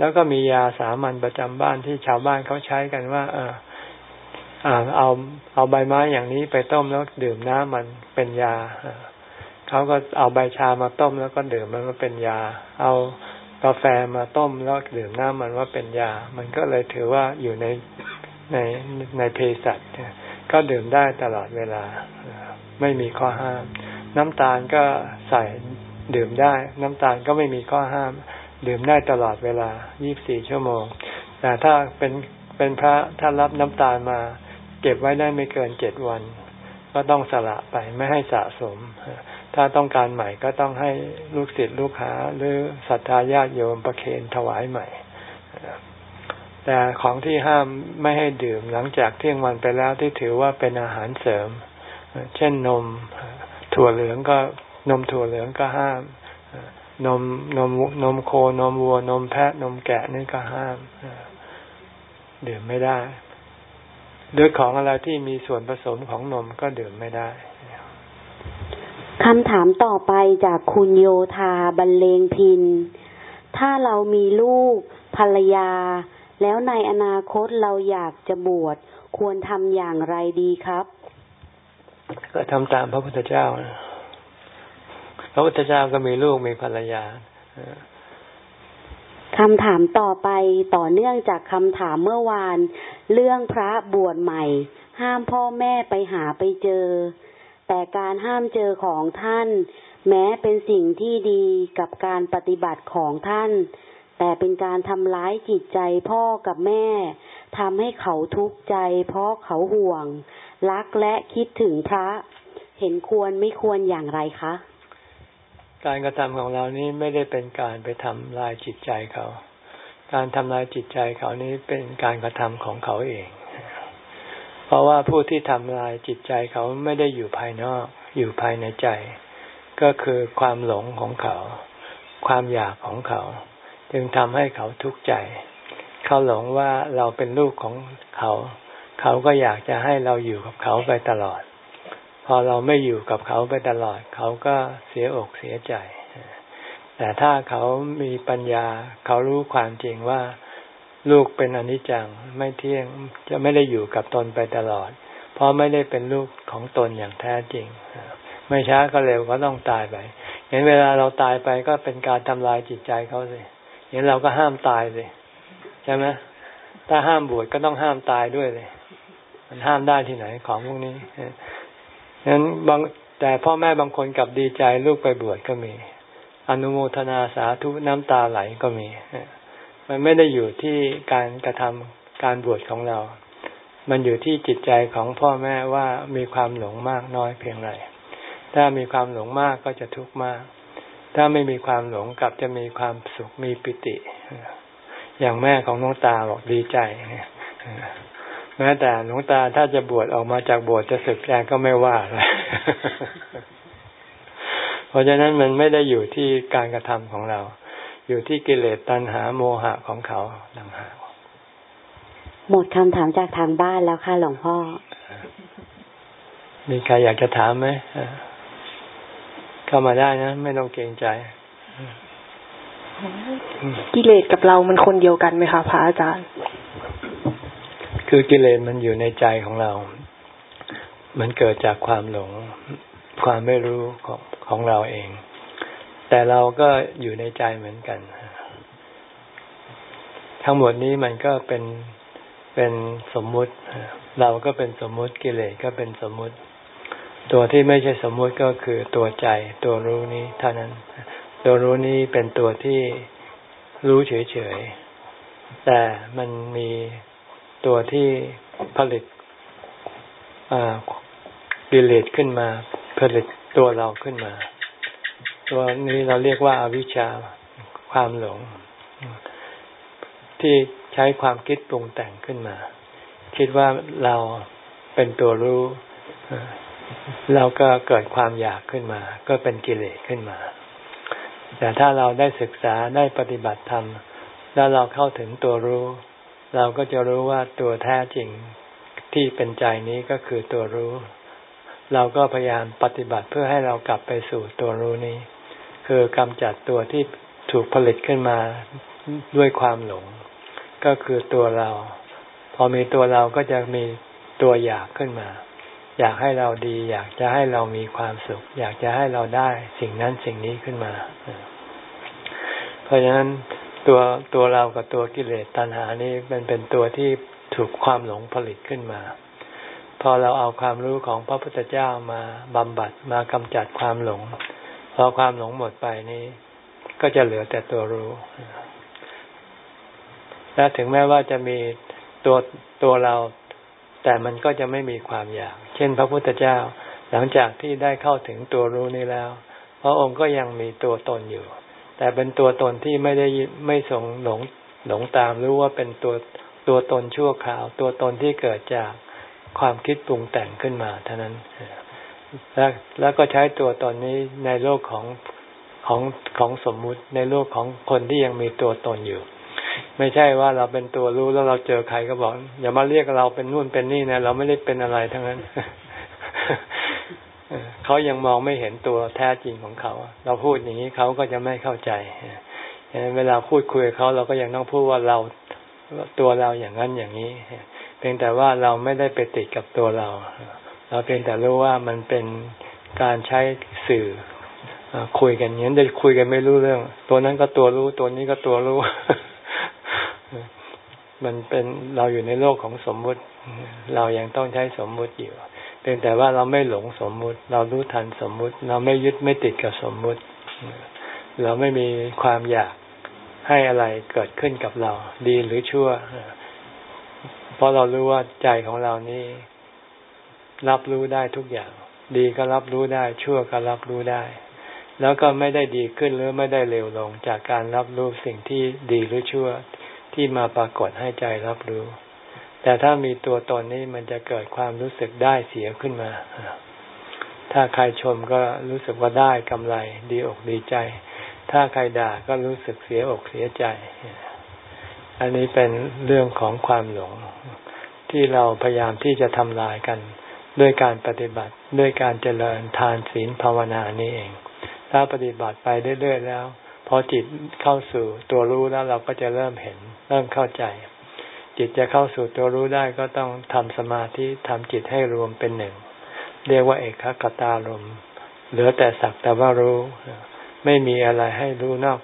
แล้วก็มียาสามัญประจำบ้านที่ชาวบ้านเขาใช้กันว่า เออเอาเอาใบไม้อย่างนี้ไปต้มแล้วดื่มน้ำมันเป็นยาเขาก็เอาใบชามาต้มแล้วก็ดื่มมันก็เป็นยา เอากาแฟมาต้มแล้วดื่มน้ำมันว่าเป็นยา มันก็เลยถือว่าอยู่ในในในเภสัชก็ดื่มได้ตลอดเวลา ไม่มีข้อห้าม น้ำตาลก็ใส่ดื่มได้ น้ำตาลก็ไม่มีข้อห้าม ดื่มได้ตลอดเวลา 24 ชั่วโมง แต่ถ้าเป็นเป็นพระถ้ารับน้ำตาลมา เก็บไว้ได้ไม่เกินเจ็ดวัน ก็ต้องสละไปไม่ให้สะสม ถ้าต้องการใหม่ก็ต้องให้ลูกศิษย์ลูกหาหรือศรัทธาญาติโยมประเคนถวายใหม่ แต่ของที่ห้ามไม่ให้ดื่มหลังจากเที่ยงวันไปแล้วที่ถือว่าเป็นอาหารเสริม เช่นนมถั่วเหลืองก็นมถั่วเหลืองก็ห้าม นมนมนมโคนมวัวนมแพะนมแกะนี่ก็ห้ามดื่มไม่ได้ด้วยของอะไรที่มีส่วนผสมของนมก็ดื่มไม่ได้คำถามต่อไปจากคุณโยธาบรรเลงพิน ถ้าเรามีลูกภรรยา แล้วในอนาคตเราอยากจะบวชควรทำอย่างไรดีครับ ก็ทำตามพระพุทธเจ้านะ พระพุทธเจ้าก็มีลูกมีภรรยาคำถามต่อไปต่อเนื่องจากคำถามเมื่อวาน เรื่องพระบวชใหม่ ห้ามพ่อแม่ไปหาไปเจอ แต่การห้ามเจอของท่าน แม้เป็นสิ่งที่ดีกับการปฏิบัติของท่าน แต่เป็นการทำร้ายจิตใจพ่อกับแม่ทำให้เขาทุกข์ใจ เพราะเขาห่วง รักและคิดถึงพระ เห็นควรไม่ควรอย่างไรคะ การกระทำของเรานี้ไม่ได้เป็นการไปทำลายจิตใจเขา การทำลายจิตใจเขานี้เป็นการกระทำของเขาเอง เพราะว่าผู้ที่ทำลายจิตใจเขาไม่ได้อยู่ภายนอก อยู่ภายในใจ ก็คือความหลงของเขา ความอยากของเขา จึงทำให้เขาทุกข์ใจ เขาหลงว่าเราเป็นลูกของเขา เขาก็อยากจะให้เราอยู่กับเขาไปตลอด พอเราไม่อยู่กับเขาไปตลอด เขาก็เสียอกเสียใจ แต่ถ้าเขามีปัญญา เขารู้ความจริงว่าลูกเป็นอนิจจังไม่เที่ยงจะไม่ได้อยู่กับตนไปตลอด เพราะไม่ได้เป็นลูกของตนอย่างแท้จริง ไม่ช้าก็เร็วก็ต้องตายไปเห็นเวลาเราตายไปก็เป็นการทำลายจิตใจเขาสิเห็นเราก็ห้ามตายสิใช่ไหมถ้าห้ามบวชก็ต้องห้ามตายด้วยเลย มันห้ามได้ที่ไหนของพวกนี้ นั้นบางแต่พ่อแม่บางคนกลับดีใจลูกไปบวชก็มี อนุโมทนาสาธุน้ำตาไหลก็มี มันไม่ได้อยู่ที่การกระทำการบวชของเรา มันอยู่ที่จิตใจของพ่อแม่ว่ามีความหลงมากน้อยเพียงไร ถ้ามีความหลงมากก็จะทุกข์มาก ถ้าไม่มีความหลงกลับจะมีความสุขมีปิติ อย่างแม่ของน้องตาบอกดีใจ แม้แต่หลวงตาถ้าจะบวชออกมาจากบวชจะศึกแกก็ไม่ว่าเลยเพราะฉะนั้นมันไม่ได้อยู่ที่การกระทำของเรา อยู่ที่กิเลสตัณหาโมหะของเขาดังหากหมดคำถามจากทางบ้านแล้วค่ะหลวงพ่อ มีใครอยากจะถามไหมเข้ามาได้นะ ไม่ต้องเกรงใจกิเลสกับเรามันคนเดียวกันไหมคะพระอาจารย์ คือกิเลสมันอยู่ในใจของเรา มันเกิดจากความหลง ความไม่รู้ของของเราเอง แต่เราก็อยู่ในใจเหมือนกัน ทั้งหมดนี้มันก็เป็นเป็นสมมุติ เราก็เป็นสมมุติกิเลสก็เป็นสมมุติ ตัวที่ไม่ใช่สมมุติก็คือตัวใจ ตัวรู้นี้เท่านั้น ตัวรู้นี้เป็นตัวที่รู้เฉยๆ แต่มันมี ตัวที่ผลิตกิเลสขึ้นมา ผลิตตัวเราขึ้นมา ตัวนี้เราเรียกว่าอาวิชชาความหลง ที่ใช้ความคิดปรุงแต่งขึ้นมา คิดว่าเราเป็นตัวรู้เราก็เกิดความอยากขึ้นมา ก็เป็นกิเลสขึ้นมา แต่ถ้าเราได้ศึกษาได้ปฏิบัติธรรม แล้วเราเข้าถึงตัวรู้ เราก็จะรู้ว่าตัวแท้จริงที่เป็นใจนี้ก็คือตัวรู้ เราก็พยายามปฏิบัติเพื่อให้เรากลับไปสู่ตัวรู้นี้ คือกำจัดตัวที่ถูกผลิตขึ้นมาด้วยความหลง ก็คือตัวเรา พอมีตัวเราก็จะมีตัวอยากขึ้นมา อยากให้เราดี อยากจะให้เรามีความสุข อยากจะให้เราได้สิ่งนั้นสิ่งนี้ขึ้นมา เพราะฉะนั้น ตัวตัวเรากับตัวกิเลสตัณหานี้มันเป็นตัวที่ถูกความหลงผลิตขึ้นมา พอเราเอาความรู้ของพระพุทธเจ้ามาบำบัดมากำจัดความหลง พอความหลงหมดไปนี้ก็จะเหลือแต่ตัวรู้ และถึงแม้ว่าจะมีตัวตัวเรา แต่มันก็จะไม่มีความอยาก เช่น พระพุทธเจ้า หลังจากที่ได้เข้าถึงตัวรู้นี้แล้ว พระองค์ก็ยังมีตัวตนอยู่ แต่เป็นตัวตนที่ไม่ได้ไม่ส่งหลงหลงตามรู้ว่าเป็นตัวตัวตนชั่วคราว ตัวตนที่เกิดจากความคิดปรุงแต่งขึ้นมาเท่านั้นแล้วแล้วก็ใช้ตัวตนนี้ในโลกของของของสมมุติในโลกของคนที่ยังมีตัวตนอยู่ ไม่ใช่ว่าเราเป็นตัวรู้แล้วเราเจอใครก็บอก อย่ามาเรียกเราเป็นนู่นเป็นนี่นะเราไม่ได้เป็นอะไรทั้งนั้น เขายังมองไม่เห็นตัวแท้จริงของเขา เราพูดอย่างนี้เขาก็จะไม่เข้าใจเวลาพูดคุยเขาเราก็ยังต้องพูดว่าเราตัวเราอย่างนั้นอย่างนี้ เพียงแต่ว่าเราไม่ได้ไปติดกับตัวเรา เราเพียงแต่รู้ว่ามันเป็นการใช้สื่อคุยกันอย่างนี้ได้คุยกันไม่รู้เรื่อง ตัวนั้นก็ตัวรู้ตัวนี้ก็ตัวรู้ มันเป็นเราอยู่ในโลกของสมมุติ เรายังต้องใช้สมมุติอยู่ เพียงแต่ว่าเราไม่หลงสมมุติ เรารู้ทันสมมุติ เราไม่ยึดไม่ติดกับสมมุติ เราไม่มีความอยากให้อะไรเกิดขึ้นกับเรา ดีหรือชั่ว เพราะเรารู้ว่าใจของเรานี่รับรู้ได้ทุกอย่าง ดีก็รับรู้ได้ ชั่วก็รับรู้ได้ แล้วก็ไม่ได้ดีขึ้นหรือไม่ได้เร็วลงจากการรับรู้สิ่งที่ดีหรือชั่วที่มาปรากฏให้ใจรับรู้ แต่ถ้ามีตัวตนนี้มันจะเกิดความรู้สึกได้เสียขึ้นมา ถ้าใครชมก็รู้สึกว่าได้กำไร ดีอกดีใจ ถ้าใครด่าก็รู้สึกเสียอกเสียใจ อันนี้เป็นเรื่องของความหลง ที่เราพยายามที่จะทำลายกัน ด้วยการปฏิบัติด้วยการเจริญทานศีลภาวนานี้เอง ถ้าปฏิบัติไปเรื่อยๆแล้วพอจิตเข้าสู่ตัวรู้แล้วเราก็จะเริ่มเห็น เริ่มเข้าใจ จิตจะเข้าสู่ตัวรู้ได้ก็ต้องทำสมาธิทำจิตให้รวมเป็นหนึ่ง เรียกว่าเอกขตารมเหลือแต่สักแต่ว่ารู้ ไม่มีอะไรให้รู้นอก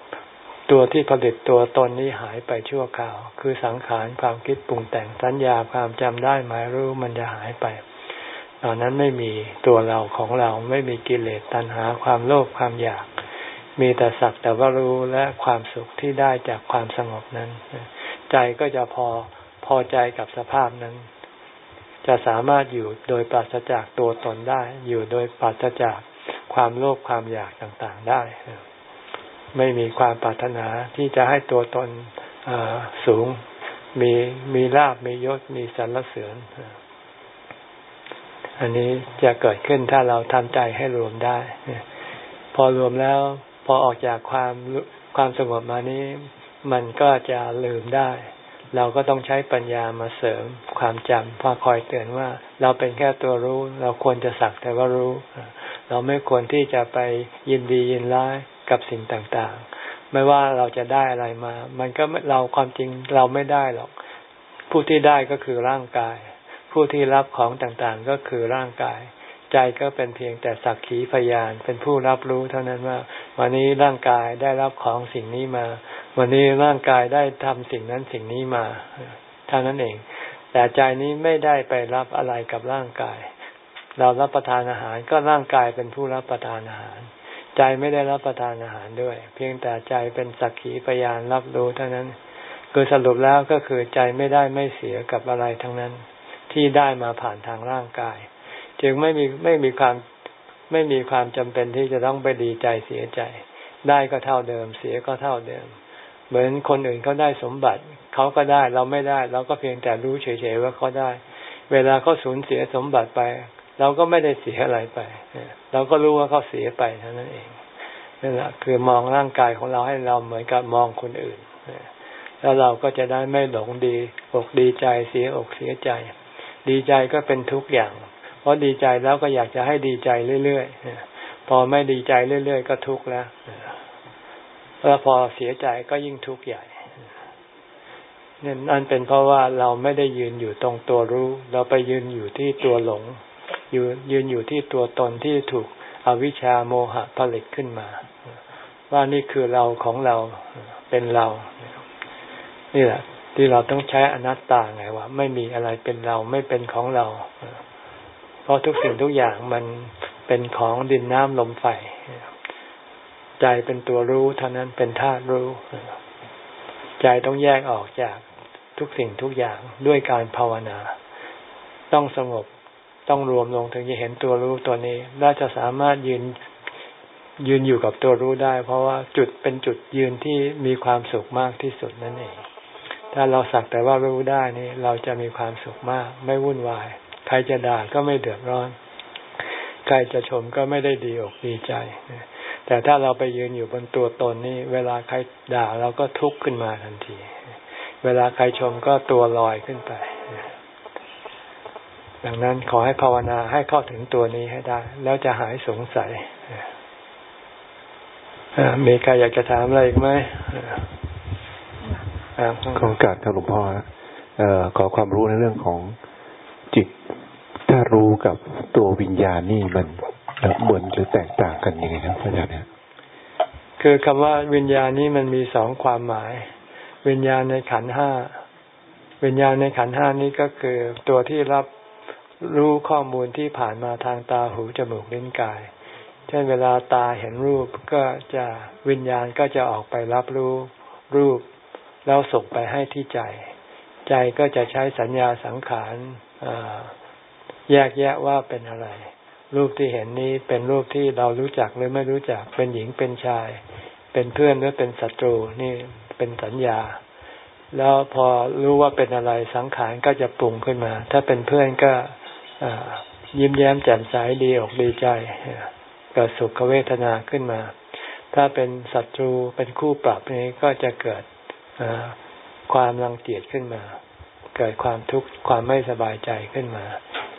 ตัวที่ผลิตตัวตนนี้หายไปชั่วคราว คือสังขารความคิดปรุงแต่งสัญญาความจำได้หมายรู้มันจะหายไป ตอนนั้นไม่มีตัวเราของเราไม่มีกิเลสตัณหาความโลภความอยาก มีแต่สักแต่ว่ารู้และความสุขที่ได้จากความสงบนั้น ใจก็จะพอ พอใจกับสภาพนั้น จะสามารถอยู่โดยปราศจากตัวตนได้ อยู่โดยปราศจากความโลภความอยากต่างๆได้ ไม่มีความปรารถนาที่จะให้ตัวตนสูง มีมีลาบมียศมีสรรเสริญอันนี้จะเกิดขึ้นถ้าเราทำใจให้รวมได้ พอรวมแล้วพอออกจากความความสงบมานี้ มันก็จะลืมได้ เราก็ต้องใช้ปัญญามาเสริมความจำพอคอยเตือนว่า เราเป็นแค่ตัวรู้ เราควรจะสักแต่ว่ารู้ เราไม่ควรที่จะไปยินดียินร้ายกับสิ่งต่างๆ ไม่ว่าเราจะได้อะไรมา มันก็เราความจริงเราไม่ได้หรอก ผู้ที่ได้ก็คือร่างกาย ผู้ที่รับของต่างๆก็คือร่างกาย ใจก็เป็นเพียงแต่สักขีพยานเป็นผู้รับรู้เท่านั้นว่า วันนี้ร่างกายได้รับของสิ่งนี้มา วันนี้ร่างกายได้ทำสิ่งนั้นสิ่งนี้มาเท่านั้นเอง แต่ใจนี้ไม่ได้ไปรับอะไรกับร่างกาย เรารับประทานอาหารก็ร่างกายเป็นผู้รับประทานอาหาร ใจไม่ได้รับประทานอาหารด้วย เพียงแต่ใจเป็นสักขีพยานรับรู้เท่านั้น คือสรุปแล้วก็คือใจไม่ได้ไม่เสียกับอะไรทั้งนั้น ที่ได้มาผ่านทางร่างกาย จึงไม่มีไม่มีความไม่มีความจำเป็นที่จะต้องไปดีใจเสียใจ ได้ก็เท่าเดิม เสียก็เท่าเดิม เหมือนคนอื่นเขาได้สมบัติเขาก็ได้เราไม่ได้ เราก็เพียงแต่รู้เฉยๆว่าเขาได้ เวลาเขาสูญเสียสมบัติไป เราก็ไม่ได้เสียอะไรไปเราก็รู้ว่าเขาเสียไปเท่านั้นเองนั่นแหละคือมองร่างกายของเราให้เราเหมือนกับมองคนอื่นแล้วเราก็จะได้ไม่หลงดี อกดีใจเสียอกเสียใจ ดีใจก็เป็นทุกอย่าง เพราะดีใจแล้วก็อยากจะให้ดีใจเรื่อยๆพอไม่ดีใจเรื่อยๆ ก็ทุกข์แล้ว แล้วพอเสียใจก็ยิ่งทุกข์ใหญ่นี่นั่นเป็นเพราะว่าเราไม่ได้ยืนอยู่ตรงตัวรู้ เราไปยืนอยู่ที่ตัวหลงยู่ยืนอยู่ที่ตัวตนที่ถูกอวิชชาโมหะผลิตขึ้นมา ว่านี่คือเราของเราเป็นเรา นี่แหละ ที่เราต้องใช้อนัตตาไงว่า ไม่มีอะไรเป็นเราไม่เป็นของเรา เพราะทุกสิ่งทุกอย่างมันเป็นของดินน้ำลมไฟ ใจเป็นตัวรู้เท่านั้นเป็นธาตุรู้ ใจต้องแยกออกจากทุกสิ่งทุกอย่างด้วยการภาวนา ต้องสงบต้องรวมลงถึงจะเห็นตัวรู้ตัวนี้และจะสามารถยืนยืนอยู่กับตัวรู้ได้ เพราะว่าจุดเป็นจุดยืนที่มีความสุขมากที่สุดนั่นเอง ถ้าเราสักแต่ว่ารู้ได้นี่เราจะมีความสุขมาก ไม่วุ่นวาย ใครจะด่าก็ไม่เดือดร้อน ใครจะชมก็ไม่ได้ดีอกดีใจ แต่ถ้าเราไปยืนอยู่บนตัวตนนี่เวลาใครด่าเราก็ทุกข์ขึ้นมาทันที เวลาใครชมก็ตัวลอยขึ้นไป ดังนั้นขอให้ภาวนาให้เข้าถึงตัวนี้ให้ได้ แล้วจะหายสงสัยมีใครอยากจะถามอะไรอีกไหมขอการครับหลวงพ่ออขอความรู้ในเรื่องของจิต ถ้ารู้กับตัววิญญาณนี่มัน เหมือนหรือแตกต่างกันยังไงครับอาจารย์เนี่ยคือคำว่าวิญญาณนี้มันมีสองความหมาย วิญญาณในขันห้าวิญญาณในขันห้านี้ก็คือตัวที่รับรู้ข้อมูลที่ผ่านมาทางตาหูจมูกลิ้นกาย เช่นเวลาตาเห็นรูปก็จะวิญญาณก็จะออกไปรับรู้รูป แล้วส่งไปให้ที่ใจ ใจก็จะใช้สัญญาสังขารแยกแยะว่าเป็นอะไร รูปที่เห็นนี้เป็นรูปที่เรารู้จักหรือไม่รู้จัก เป็นหญิงเป็นชาย เป็นเพื่อนหรือเป็นศัตรูนี่เป็นสัญญา แล้วพอรู้ว่าเป็นอะไรสังขารก็จะปรุงขึ้นมา ถ้าเป็นเพื่อนก็ยิ้มแย้มแจ่มใสดีอกดีใจเกิดสุขเวทนาขึ้นมา ถ้าเป็นศัตรูเป็นคู่ปรับนี้ก็จะเกิดความรังเกียจขึ้นมา เกิดความทุกข์ความไม่สบายใจขึ้นมา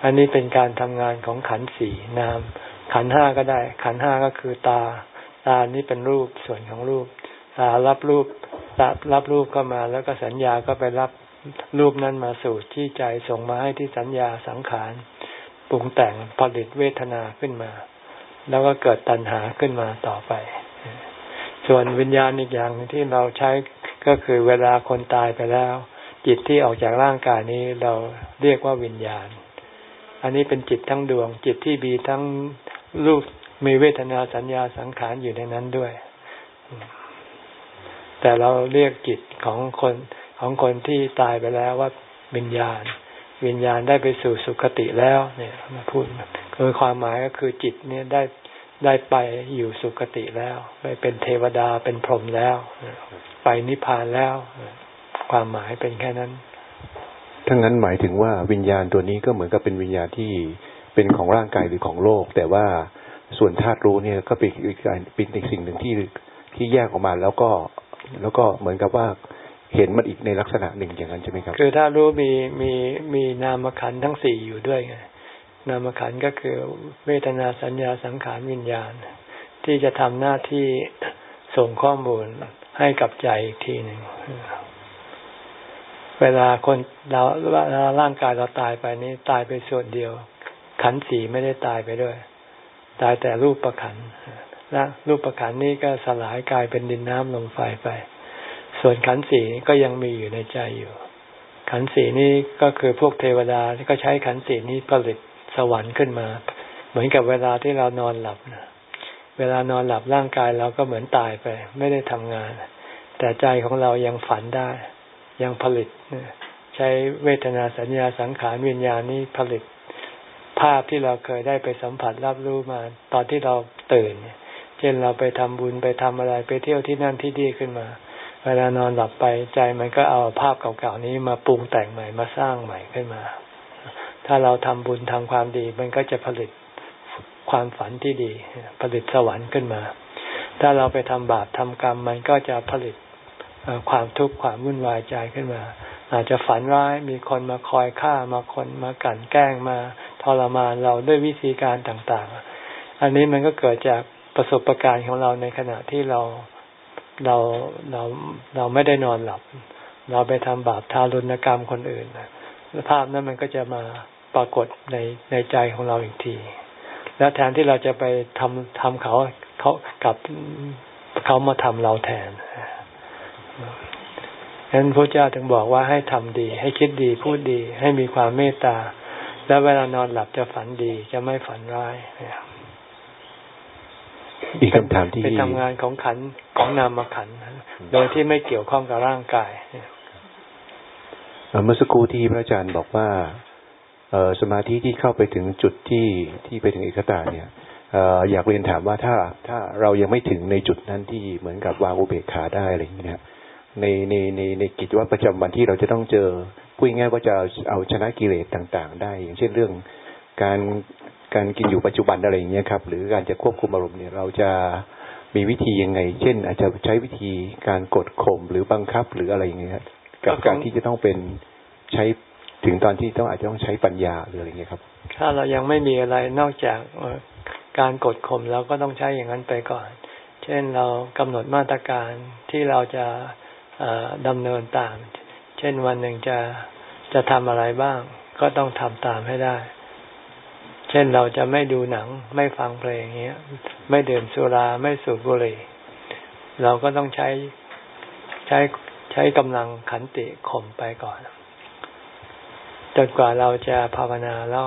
อันนี้เป็นการทำงานของขันสี่นาม ขันห้าก็ได้ ขันห้าก็คือตา ตานี่เป็นรูปส่วนของรูป ตารับรูปรับรับรูปเข้ามา แล้วก็สัญญาก็ไปรับรูปนั้นมาสู่ที่ใจส่งมาให้ที่สัญญาสังขารปรุงแต่งผลิตเวทนาขึ้นมา แล้วก็เกิดตัณหาขึ้นมาต่อไป ส่วนวิญญาณอีกอย่างที่เราใช้ก็คือเวลาคนตายไปแล้ว จิตที่ออกจากร่างกายนี้เราเรียกว่าวิญญาณ อันนี้เป็นจิตทั้งดวง จิตที่มีทั้งรูปมีเวทนาสัญญาสังขารอยู่ในนั้นด้วย แต่เราเรียกจิตของคนของคนที่ตายไปแล้วว่าวิญญาณ วิญญาณได้ไปสู่สุคติแล้ว เนี่ยมาพูดคือความหมายก็คือจิตเนี่ยได้ได้ไปอยู่สุคติแล้ว ไปเป็นเทวดาเป็นพรหมแล้ว ไปนิพพานแล้ว ความหมายเป็นแค่นั้น ทั้งนั้นหมายถึงว่าวิญญาณตัวนี้ก็เหมือนกับเป็นวิญญาณที่เป็นของร่างกายหรือของโลก แต่ว่าส่วนธาตุรู้เนี่ยก็เป็นอีกเป็นอีกสิ่งหนึ่งที่ที่แยกออกมาแล้วก็แล้วก็เหมือนกับว่าเห็นมันอีกในลักษณะหนึ่งอย่างนั้นใช่ไหมครับ คือถ้ารู้มีมีมีนามขันทั้งสี่อยู่ด้วยไงนามขันก็คือเวทนาสัญญาสังขารวิญญาณ ที่จะทำหน้าที่ส่งข้อมูลให้กับใจอีกทีหนึ่ง เวลาคนเราเวลาร่างกายเราตายไปนี่ตายไปส่วนเดียว ขันสีไม่ได้ตายไปด้วย ตายแต่รูปประขันและรูปประขันนี่ก็สลายกลายเป็นดินน้ำลมไฟไป ส่วนขันสีก็ยังมีอยู่ในใจอยู่ ขันสีนี้ก็คือพวกเทวดาที่ก็ใช้ขันสีนี้ผลิตสวรรค์ขึ้นมา เหมือนกับเวลาที่เรานอนหลับนะเวลานอนหลับร่างกายเราก็เหมือนตายไป ไม่ได้ทำงาน แต่ใจของเรายังฝันได้ ยังผลิตใช้เวทนาสัญญาสังขารวิญญาณนี้ผลิต ภาพที่เราเคยได้ไปสัมผัสรับรู้มา ตอนที่เราตื่นเช่นเราไปทำบุญไปทำอะไรไปเที่ยวที่นั่นที่ดีขึ้นมา เวลานอนหลับไปใจมันก็เอาภาพเก่าๆนี้มาปรุงแต่งใหม่มาสร้างใหม่ขึ้นมา ถ้าเราทำบุญทำความดี มันก็จะผลิตความฝันที่ดี ผลิตสวรรค์ขึ้นมา ถ้าเราไปทำบาปทำกรรม มันก็จะผลิต ความทุกข์ความวุ่นวายใจขึ้นมา อาจจะฝันร้ายมีคนมาคอยฆ่ามาคนมากั่นแกล้งมาทรมานเราด้วยวิธีการต่างๆ อันนี้มันก็เกิดจากประสบะการณ์ของเราในขณะที่เราเราเราเราไม่ได้นอนหลับ เราไปทำบาปทารุณกรรมคนอื่นภาพนั้นมันก็จะมาปรากฏในในใจของเราอีกที แล้วแทนที่เราจะไปทำทำเขาเขากับเขามาทำเราแทน ฉะนั้นพระเจ้าถึงบอกว่าให้ทำดี ให้คิดดีพูดดี ให้มีความเมตตา แล้วเวลานอนหลับจะฝันดีจะไม่ฝันร้ายอีกคำถามที่เป็นทำงานของขันของนามขันโดยที่ไม่เกี่ยวข้องกับร่างกายเมื่อสักครู่ที่พระอาจารย์บอกว่าสมาธิที่เข้าไปถึงจุดที่ที่ไปถึงเอกตาเนี่ยอยากเรียนถามว่าถ้าถ้าเรายังไม่ถึงในจุดนั้นที่เหมือนกับวางอุเบกขาได้อะไรอย่างเงี้ย ในในในในกิจวัตรประจำวันที่เราจะต้องเจอพูดง่ายว่าจะเอาชนะกิเลสต่าง ๆ ได้ อย่างเช่นเรื่องการการกินอยู่ปัจจุบันอะไรอย่างเงี้ยครับ หรือการจะควบคุมอารมณ์เนี่ยเราจะมีวิธียังไง เช่น อาจจะใช้วิธีการกดข่มหรือบังคับหรืออะไรอย่างเงี้ยกับการที่จะต้องเป็นใช้ถึงตอนที่ต้องอาจจะต้องใช้ปัญญาหรืออะไรเงี้ยครับ ถ้าเรายังไม่มีอะไรนอกจากการกดข่มเราก็ต้องใช้อย่างนั้นไปก่อน เช่นเรากำหนดมาตรการที่เราจะ ดำเนินตาม เช่นวันหนึ่งจะจะทำอะไรบ้าง ก็ต้องทำตามให้ได้ เช่นเราจะไม่ดูหนัง ไม่ฟังเพลงเงี้ย ไม่ดื่มสุรา ไม่สูบบุหรี่ เราก็ต้องใช้ใช้ใช้กำลังขันติข่มไปก่อนจนกว่าเราจะภาวนาแล้ว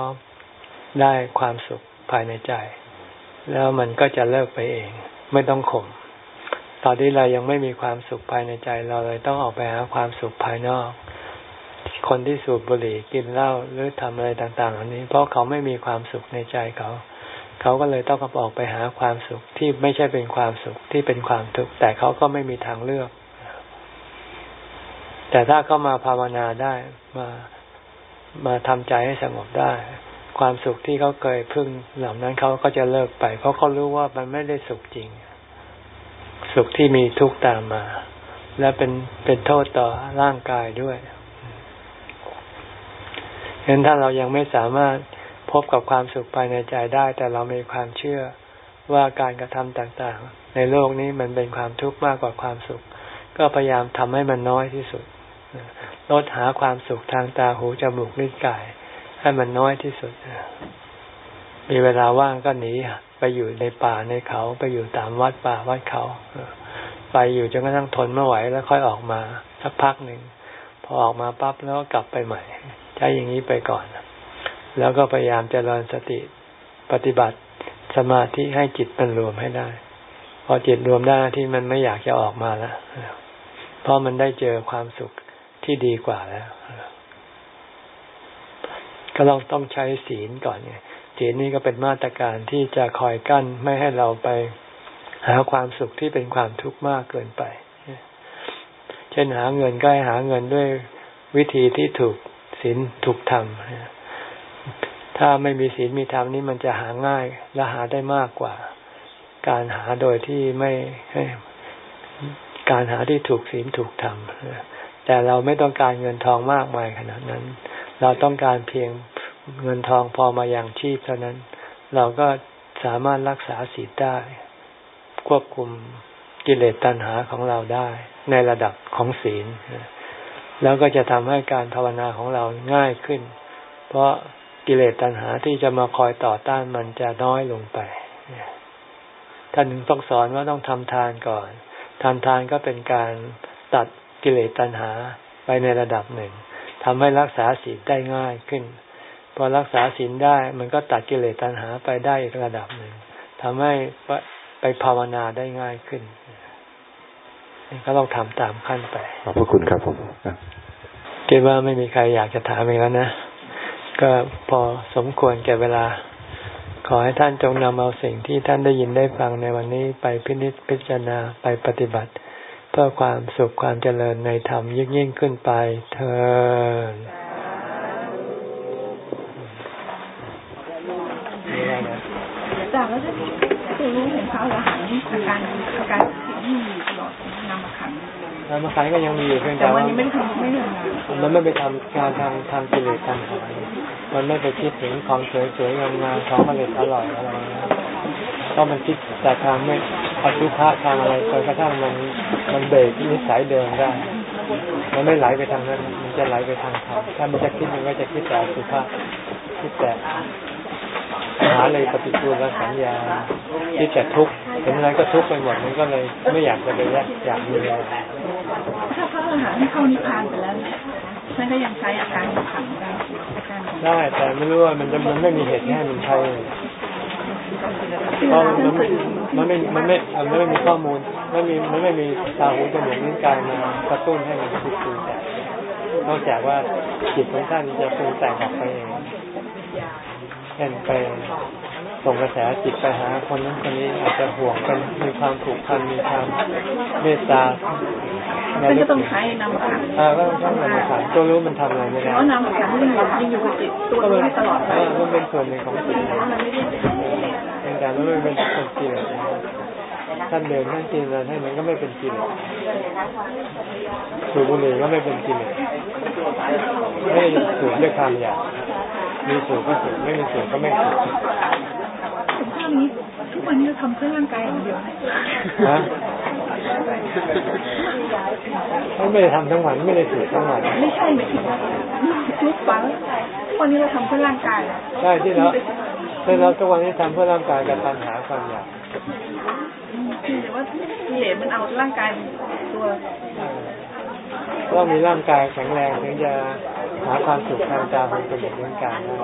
ได้ความสุขภายในใจ แล้วมันก็จะเลิกไปเอง ไม่ต้องข่ม ตอนนี้เรายังไม่มีความสุขภายในใจเราเลยต้องออกไปหาความสุขภายนอก คนที่สูบบุหรี่กินเหล้าหรือทำอะไรต่างๆอันนี้ เพราะเขาไม่มีความสุขในใจเขา เขาก็เลยต้องออกไปหาความสุขที่ไม่ใช่เป็นความสุขที่เป็นความทุกข์แต่เขาก็ไม่มีทางเลือก แต่ถ้าเขามาภาวนาได้มามาทำใจให้สงบได้ ความสุขที่เขาเคยพึ่งเหล่านั้นเขาก็จะเลิกไป เพราะเขารู้ว่ามันไม่ได้สุขจริง สุขที่มีทุกข์ตามมา และเป็นเป็นโทษต่อร่างกายด้วยเห็นถ้าเรายังไม่สามารถพบกับความสุขภายในใจได้ แต่เรามีความเชื่อว่าการกระทำต่างๆ ในโลกนี้มันเป็นความทุกข์มากกว่าความสุข ก็พยายามทำให้มันน้อยที่สุดลดหาความสุขทางตาหูจมูกลิ้นกาย ให้มันน้อยที่สุดมีเวลาว่างก็หนี อยู่ในป่าในเขาไปอยู่ตามวัดป่าวัดเขาไปอยู่จนกระทั่งทนไม่ไหวแล้วค่อยออกมาสักพักหนึ่งพอออกมาปั๊บแล้วก็กลับไปใหม่ ใช้อย่างนี้ไปก่อน แล้วก็พยายามเจริญสติปฏิบัติสมาธิให้จิตมันรวมให้ได้ พอจิตรวมได้ที่มันไม่อยากจะออกมาแล้วเพราะมันได้เจอความสุขที่ดีกว่าแล้ว ก็ต้องต้องใช้ศีลก่อนไง ศีลนี่ก็เป็นมาตรการที่จะคอยกั้นไม่ให้เราไปหาความสุขที่เป็นความทุกข์มากเกินไป เช่นหาเงินก็ให้หาเงินด้วยวิธีที่ถูกศีลถูกธรรมถ้าไม่มีศีลมีธรรมนี่มันจะหาง่ายและหาได้มากกว่า การหาโดยที่ไม่การหาที่ถูกศีลถูกธรรมแต่เราไม่ต้องการเงินทองมากมายขนาดนั้น เราต้องการเพียง เงินทองพอมาอย่างชีพเท่านั้น เราก็สามารถรักษาศีลได้ ควบคุมกิเลสตัณหาของเราได้ในระดับของศีล แล้วก็จะทำให้การภาวนาของเราง่ายขึ้น เพราะกิเลสตัณหาที่จะมาคอยต่อต้านมันจะน้อยลงไปท่านต้องสอนว่าต้องทำทานก่อนทำทานก็เป็นการตัดกิเลสตัณหาไปในระดับหนึ่งทำให้รักษาศีลได้ง่ายขึ้น พอรักษาศีลได้มันก็ตัดกิเลสตัณหาไปได้อีกระดับหนึ่งทำให้ไปภาวนาได้ง่ายขึ้นก็ต้องทำตามขั้นไป ขอบพระคุณครับผมคิดว่าไม่มีใครอยากจะถามอีกแล้วนะ ก็พอสมควรแก่เวลา ขอให้ท่านจงนำเอาสิ่งที่ท่านได้ยินได้ฟังในวันนี้ไปพินิจพิจารณาไปปฏิบัติ เพื่อความสุขความเจริญในธรรมยิ่งยิ่งขึ้นไปเธอจากแล้วจะรู้เห็นเขาละหันอาการอาการที่มีตลอดนำมาขัน นำมาขันก็ยังมีอยู่เพียงแต่ว่าไม่ทำไม่ทำมันไม่ไปทำงานทางทางกิเลสทางหายมันไม่ไปคิดถึงของสวยๆงามๆของอร่อยอร่อยอะไรนะก็มันคิดแต่ทางไม่อสุภะทางอะไรจนกระทั่งมันมันเบรกนิสัยเดิมได้ มันไม่ไหลไปทางนั้น มันจะไหลไปทางธรรมถ้ามันจะคิดมันก็จะคิดแต่อสุภะคิดแต่หาเลยปฏิกูลสัญญาคิดแต่ทุกข์เห็นอะไรก็ทุกข์ไปหมดมันก็เลยไม่อยากจะไปแยกอยากมีอะไร ถ้าพระอรหันต์ที่เข้านิพพานไปแล้วท่านก็ยังใช้อาการขังได้ได้แต่ไม่รู้ว่ามันจะมันไม่มีเหตุให้มันใช้เพราะมันไม่มันไม่มันไม่มันไม่มีข้อมูลไม่มีมันไม่มีตาหูจมูกนิ้วกายมากระตุ้นให้มันคิดดูแต่นอกจากว่าจิตของท่านจะปรุงแต่งออกไปเองเช่นไปส่งกระแสจิตไปหาคนนั้นคนนี้อาจจะห่วงกันมีความผูกพันมีความเมตตา มันก็ต้องใช้นามขันอ่าก็ต้องใช้นามขันตัวรู้มันทำอะไรไม่ได้เพราะนามขันมันยังอยู่กับจิตตัวรู้ตลอดไปมันเป็นส่วนหนึ่งของจิตเป็นการไม่เป็นคนกิเลสท่านเดินท่านกินอะไรท่านมันก็ไม่เป็นกิเลสสูบบุหรี่ก็ไม่เป็นกิเลสไม่สูบด้วยความอยากมีสูบก็สูบไม่มีสูบก็ไม่สูบภาพนี้ทุกวันนี้เราทำเพื่อร่างกายอย่างเดียวนะ ไม่ได้ทำทั้งวันไม่ได้สูบทั้งวัน ไม่ใช่ไม่ถึงทุกวันทุกวันนี้เราทำเพื่อร่างกายใช่ที่เราที่เราทุกวันนี้ทำเพื่อร่างกายกับปัญหาความอยากคือว่ากิเลสมันเอาร่างกายตัว ต้องมีร่างกายแข็งแรงถึงจะหาความสุขทางตาหูจมูกลิ้นกายได้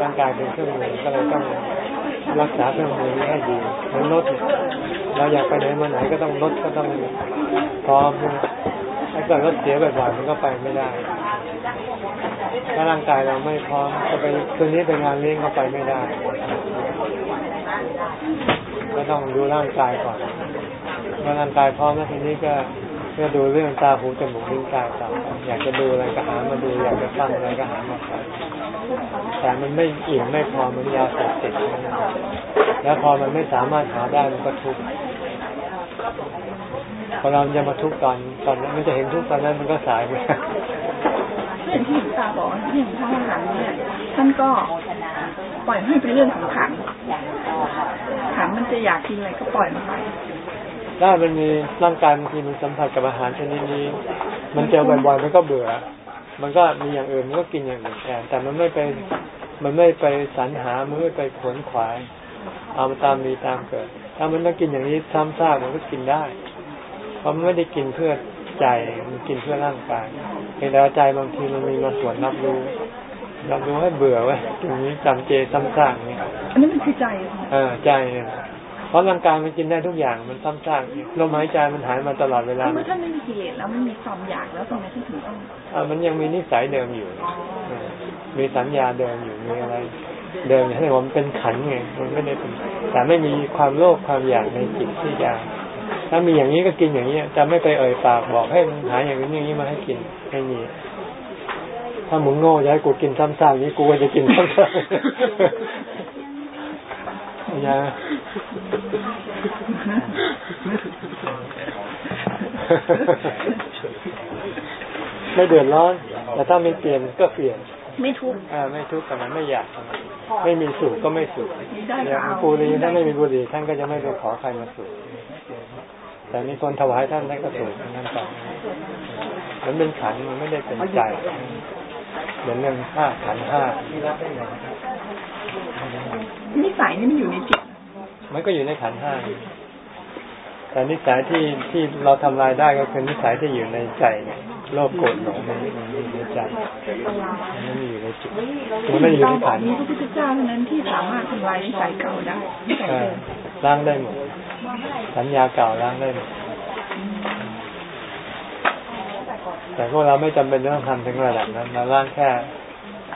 ร่างกายเป็นเครื่องมือก็เลยต้องรักษาเครื่องมือนี้ให้ดีเหมือนรถเราอยากไปไหนมาไหนก็ต้องรถก็ต้องพร้อมถ้าเกิดรถเสียบ่อยๆมันก็ไปไม่ได้ถ้าร่างกายเราไม่พร้อมจะไปตัวนี้ไปงานเลี้ยงก็ไปไม่ได้ ก็ต้องดูร่างกายก่อนเมื่อร่างกายพร้อมแล้วทีนี้ก็ เพื่อดูเรื่องตาหูจมูกลิ้นกายต่อไปอยากจะดูอะไรก็หามาดู อยากจะฟังอะไรก็หามาฟังแต่มันไม่อิ่มไม่พอมันยาเสพติดแล้วพอมันไม่สามารถหาได้มันก็ทุกข์พอเราจะมาทุกข์ตอนตอนนั้นมันจะเห็นทุกข์ตอนนั้นมันก็สายไปเรื่องที่หลวงตาบอกที่หลวงพ่อหลังเนี่ยท่านก็ปล่อยให้เป็นเรื่องของขันขันมันจะอยากกินอะไรก็ปล่อยมันไป ถ้ามันมีร่างกายบางทีมันสัมผัสกับอาหารชนิดนี้ มันเจอบ่อยๆมันก็เบื่อ มันก็มีอย่างอื่นมันก็กินอย่างอื่นแทนแต่มันไม่ไปมันไม่ไปสรรหามันไม่ไปขวนขวาย เอามาตามมีตามเกิด ถ้ามันต้องกินอย่างนี้ซ้ำซากมันก็กินได้ เพราะมันไม่ได้กินเพื่อใจมันกินเพื่อร่างกายเพียงแต่ว่าใจบางทีมันมีมาส่วนรับรู้รับรู้ให้เบื่อไว้อย่างนี้จำเจซ้ำซากอย่างนี้อันนี้มันคือใจค่ะเออใจเนี่ยเพ ราะร่างกายมันกินได้ทุกอย่างมันซ้ำซากลมหายใจมันหายมาตลอดเวลาเมื่อท่านไม่มีกิเลสแล้วไม่มีความอยากแล้วทำไมท่านถึงต้องอ่ามันยังมีนิสัยเดิมอยู่เออมีสัญญาเดิมอยู่มีอะไร เดิมอย่างที่ว่ามันเป็นขันธ์ไงมันไม่ได้เป็นแต่ไม่มีความโลภความอยากในจิตที่จะถ้ามีอย่างนี้ก็กินอย่างนี้จะไม่ไปเอ่ยปากบอกให้มันหาอย่างนี้อย่างนี้มาให้กินไม่มีถ้ามึงโง่จะให้กูกินซ้ำๆอย่างนี้กูก็จะกินซ้ำๆอย่า ไม่เดือดร้อน แต่ถ้าไม่เปลี่ยนก็เปลี่ยน ไม่ทุกข์อ่าไม่ทุกข์แต่มันไม่อยากทำไม่มีสูบก็ไม่สูบได้อย่างก็เอาบุหรีถ้าไม่มีบุหรี่ท่านก็จะไม่ไปขอใครมาสูบแต่มีคนถวายท่านท่านก็สูบท่านไปมันเป็นขันธ์มันไม่ได้เป็นใจเหมือนเรื่องห้าขันธ์ห้านิสัยนี่มันอยู่ในจิต มันก็อยู่ในขันธ์ห้าแต่นิสัยที่ที่เราทำลายได้ก็คือนิสัยที่อยู่ในใจโลภโกรธหลงมันมันอยู่ในใจมันไม่ได้อยู่ในจิตมันไม่ได้อยู่ในขันธ์มีพระพุทธเจ้าเท่านั้นที่สามารถทำลายนิสัยเก่าได้นิสัยเออเดิมล้างได้หมดสัญญาเก่าล้างได้หมดแต่พวกเราไม่จำเป็นต้องทำถึงระดับนั้นเราล้างแค่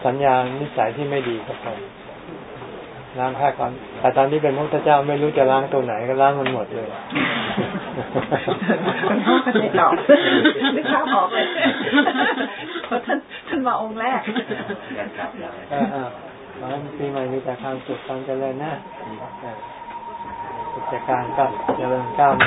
สัญญานิสัยที่ไม่ดีก็พอ ล้างแค่ก่อนแต่ตอนที่เป็นพระพุทธเจ้าไม่รู้จะล้างตัวไหนก็ล้างมันหมดเลยมันพ่อก็จะตอบนึกภาพออกเลยเพราะท่านท่านมาองค์แรกเออเออขอให้ปีใหม่มีแต่ความสุขความเจริญนะเออกิจการก็เจริญก้าวหน้า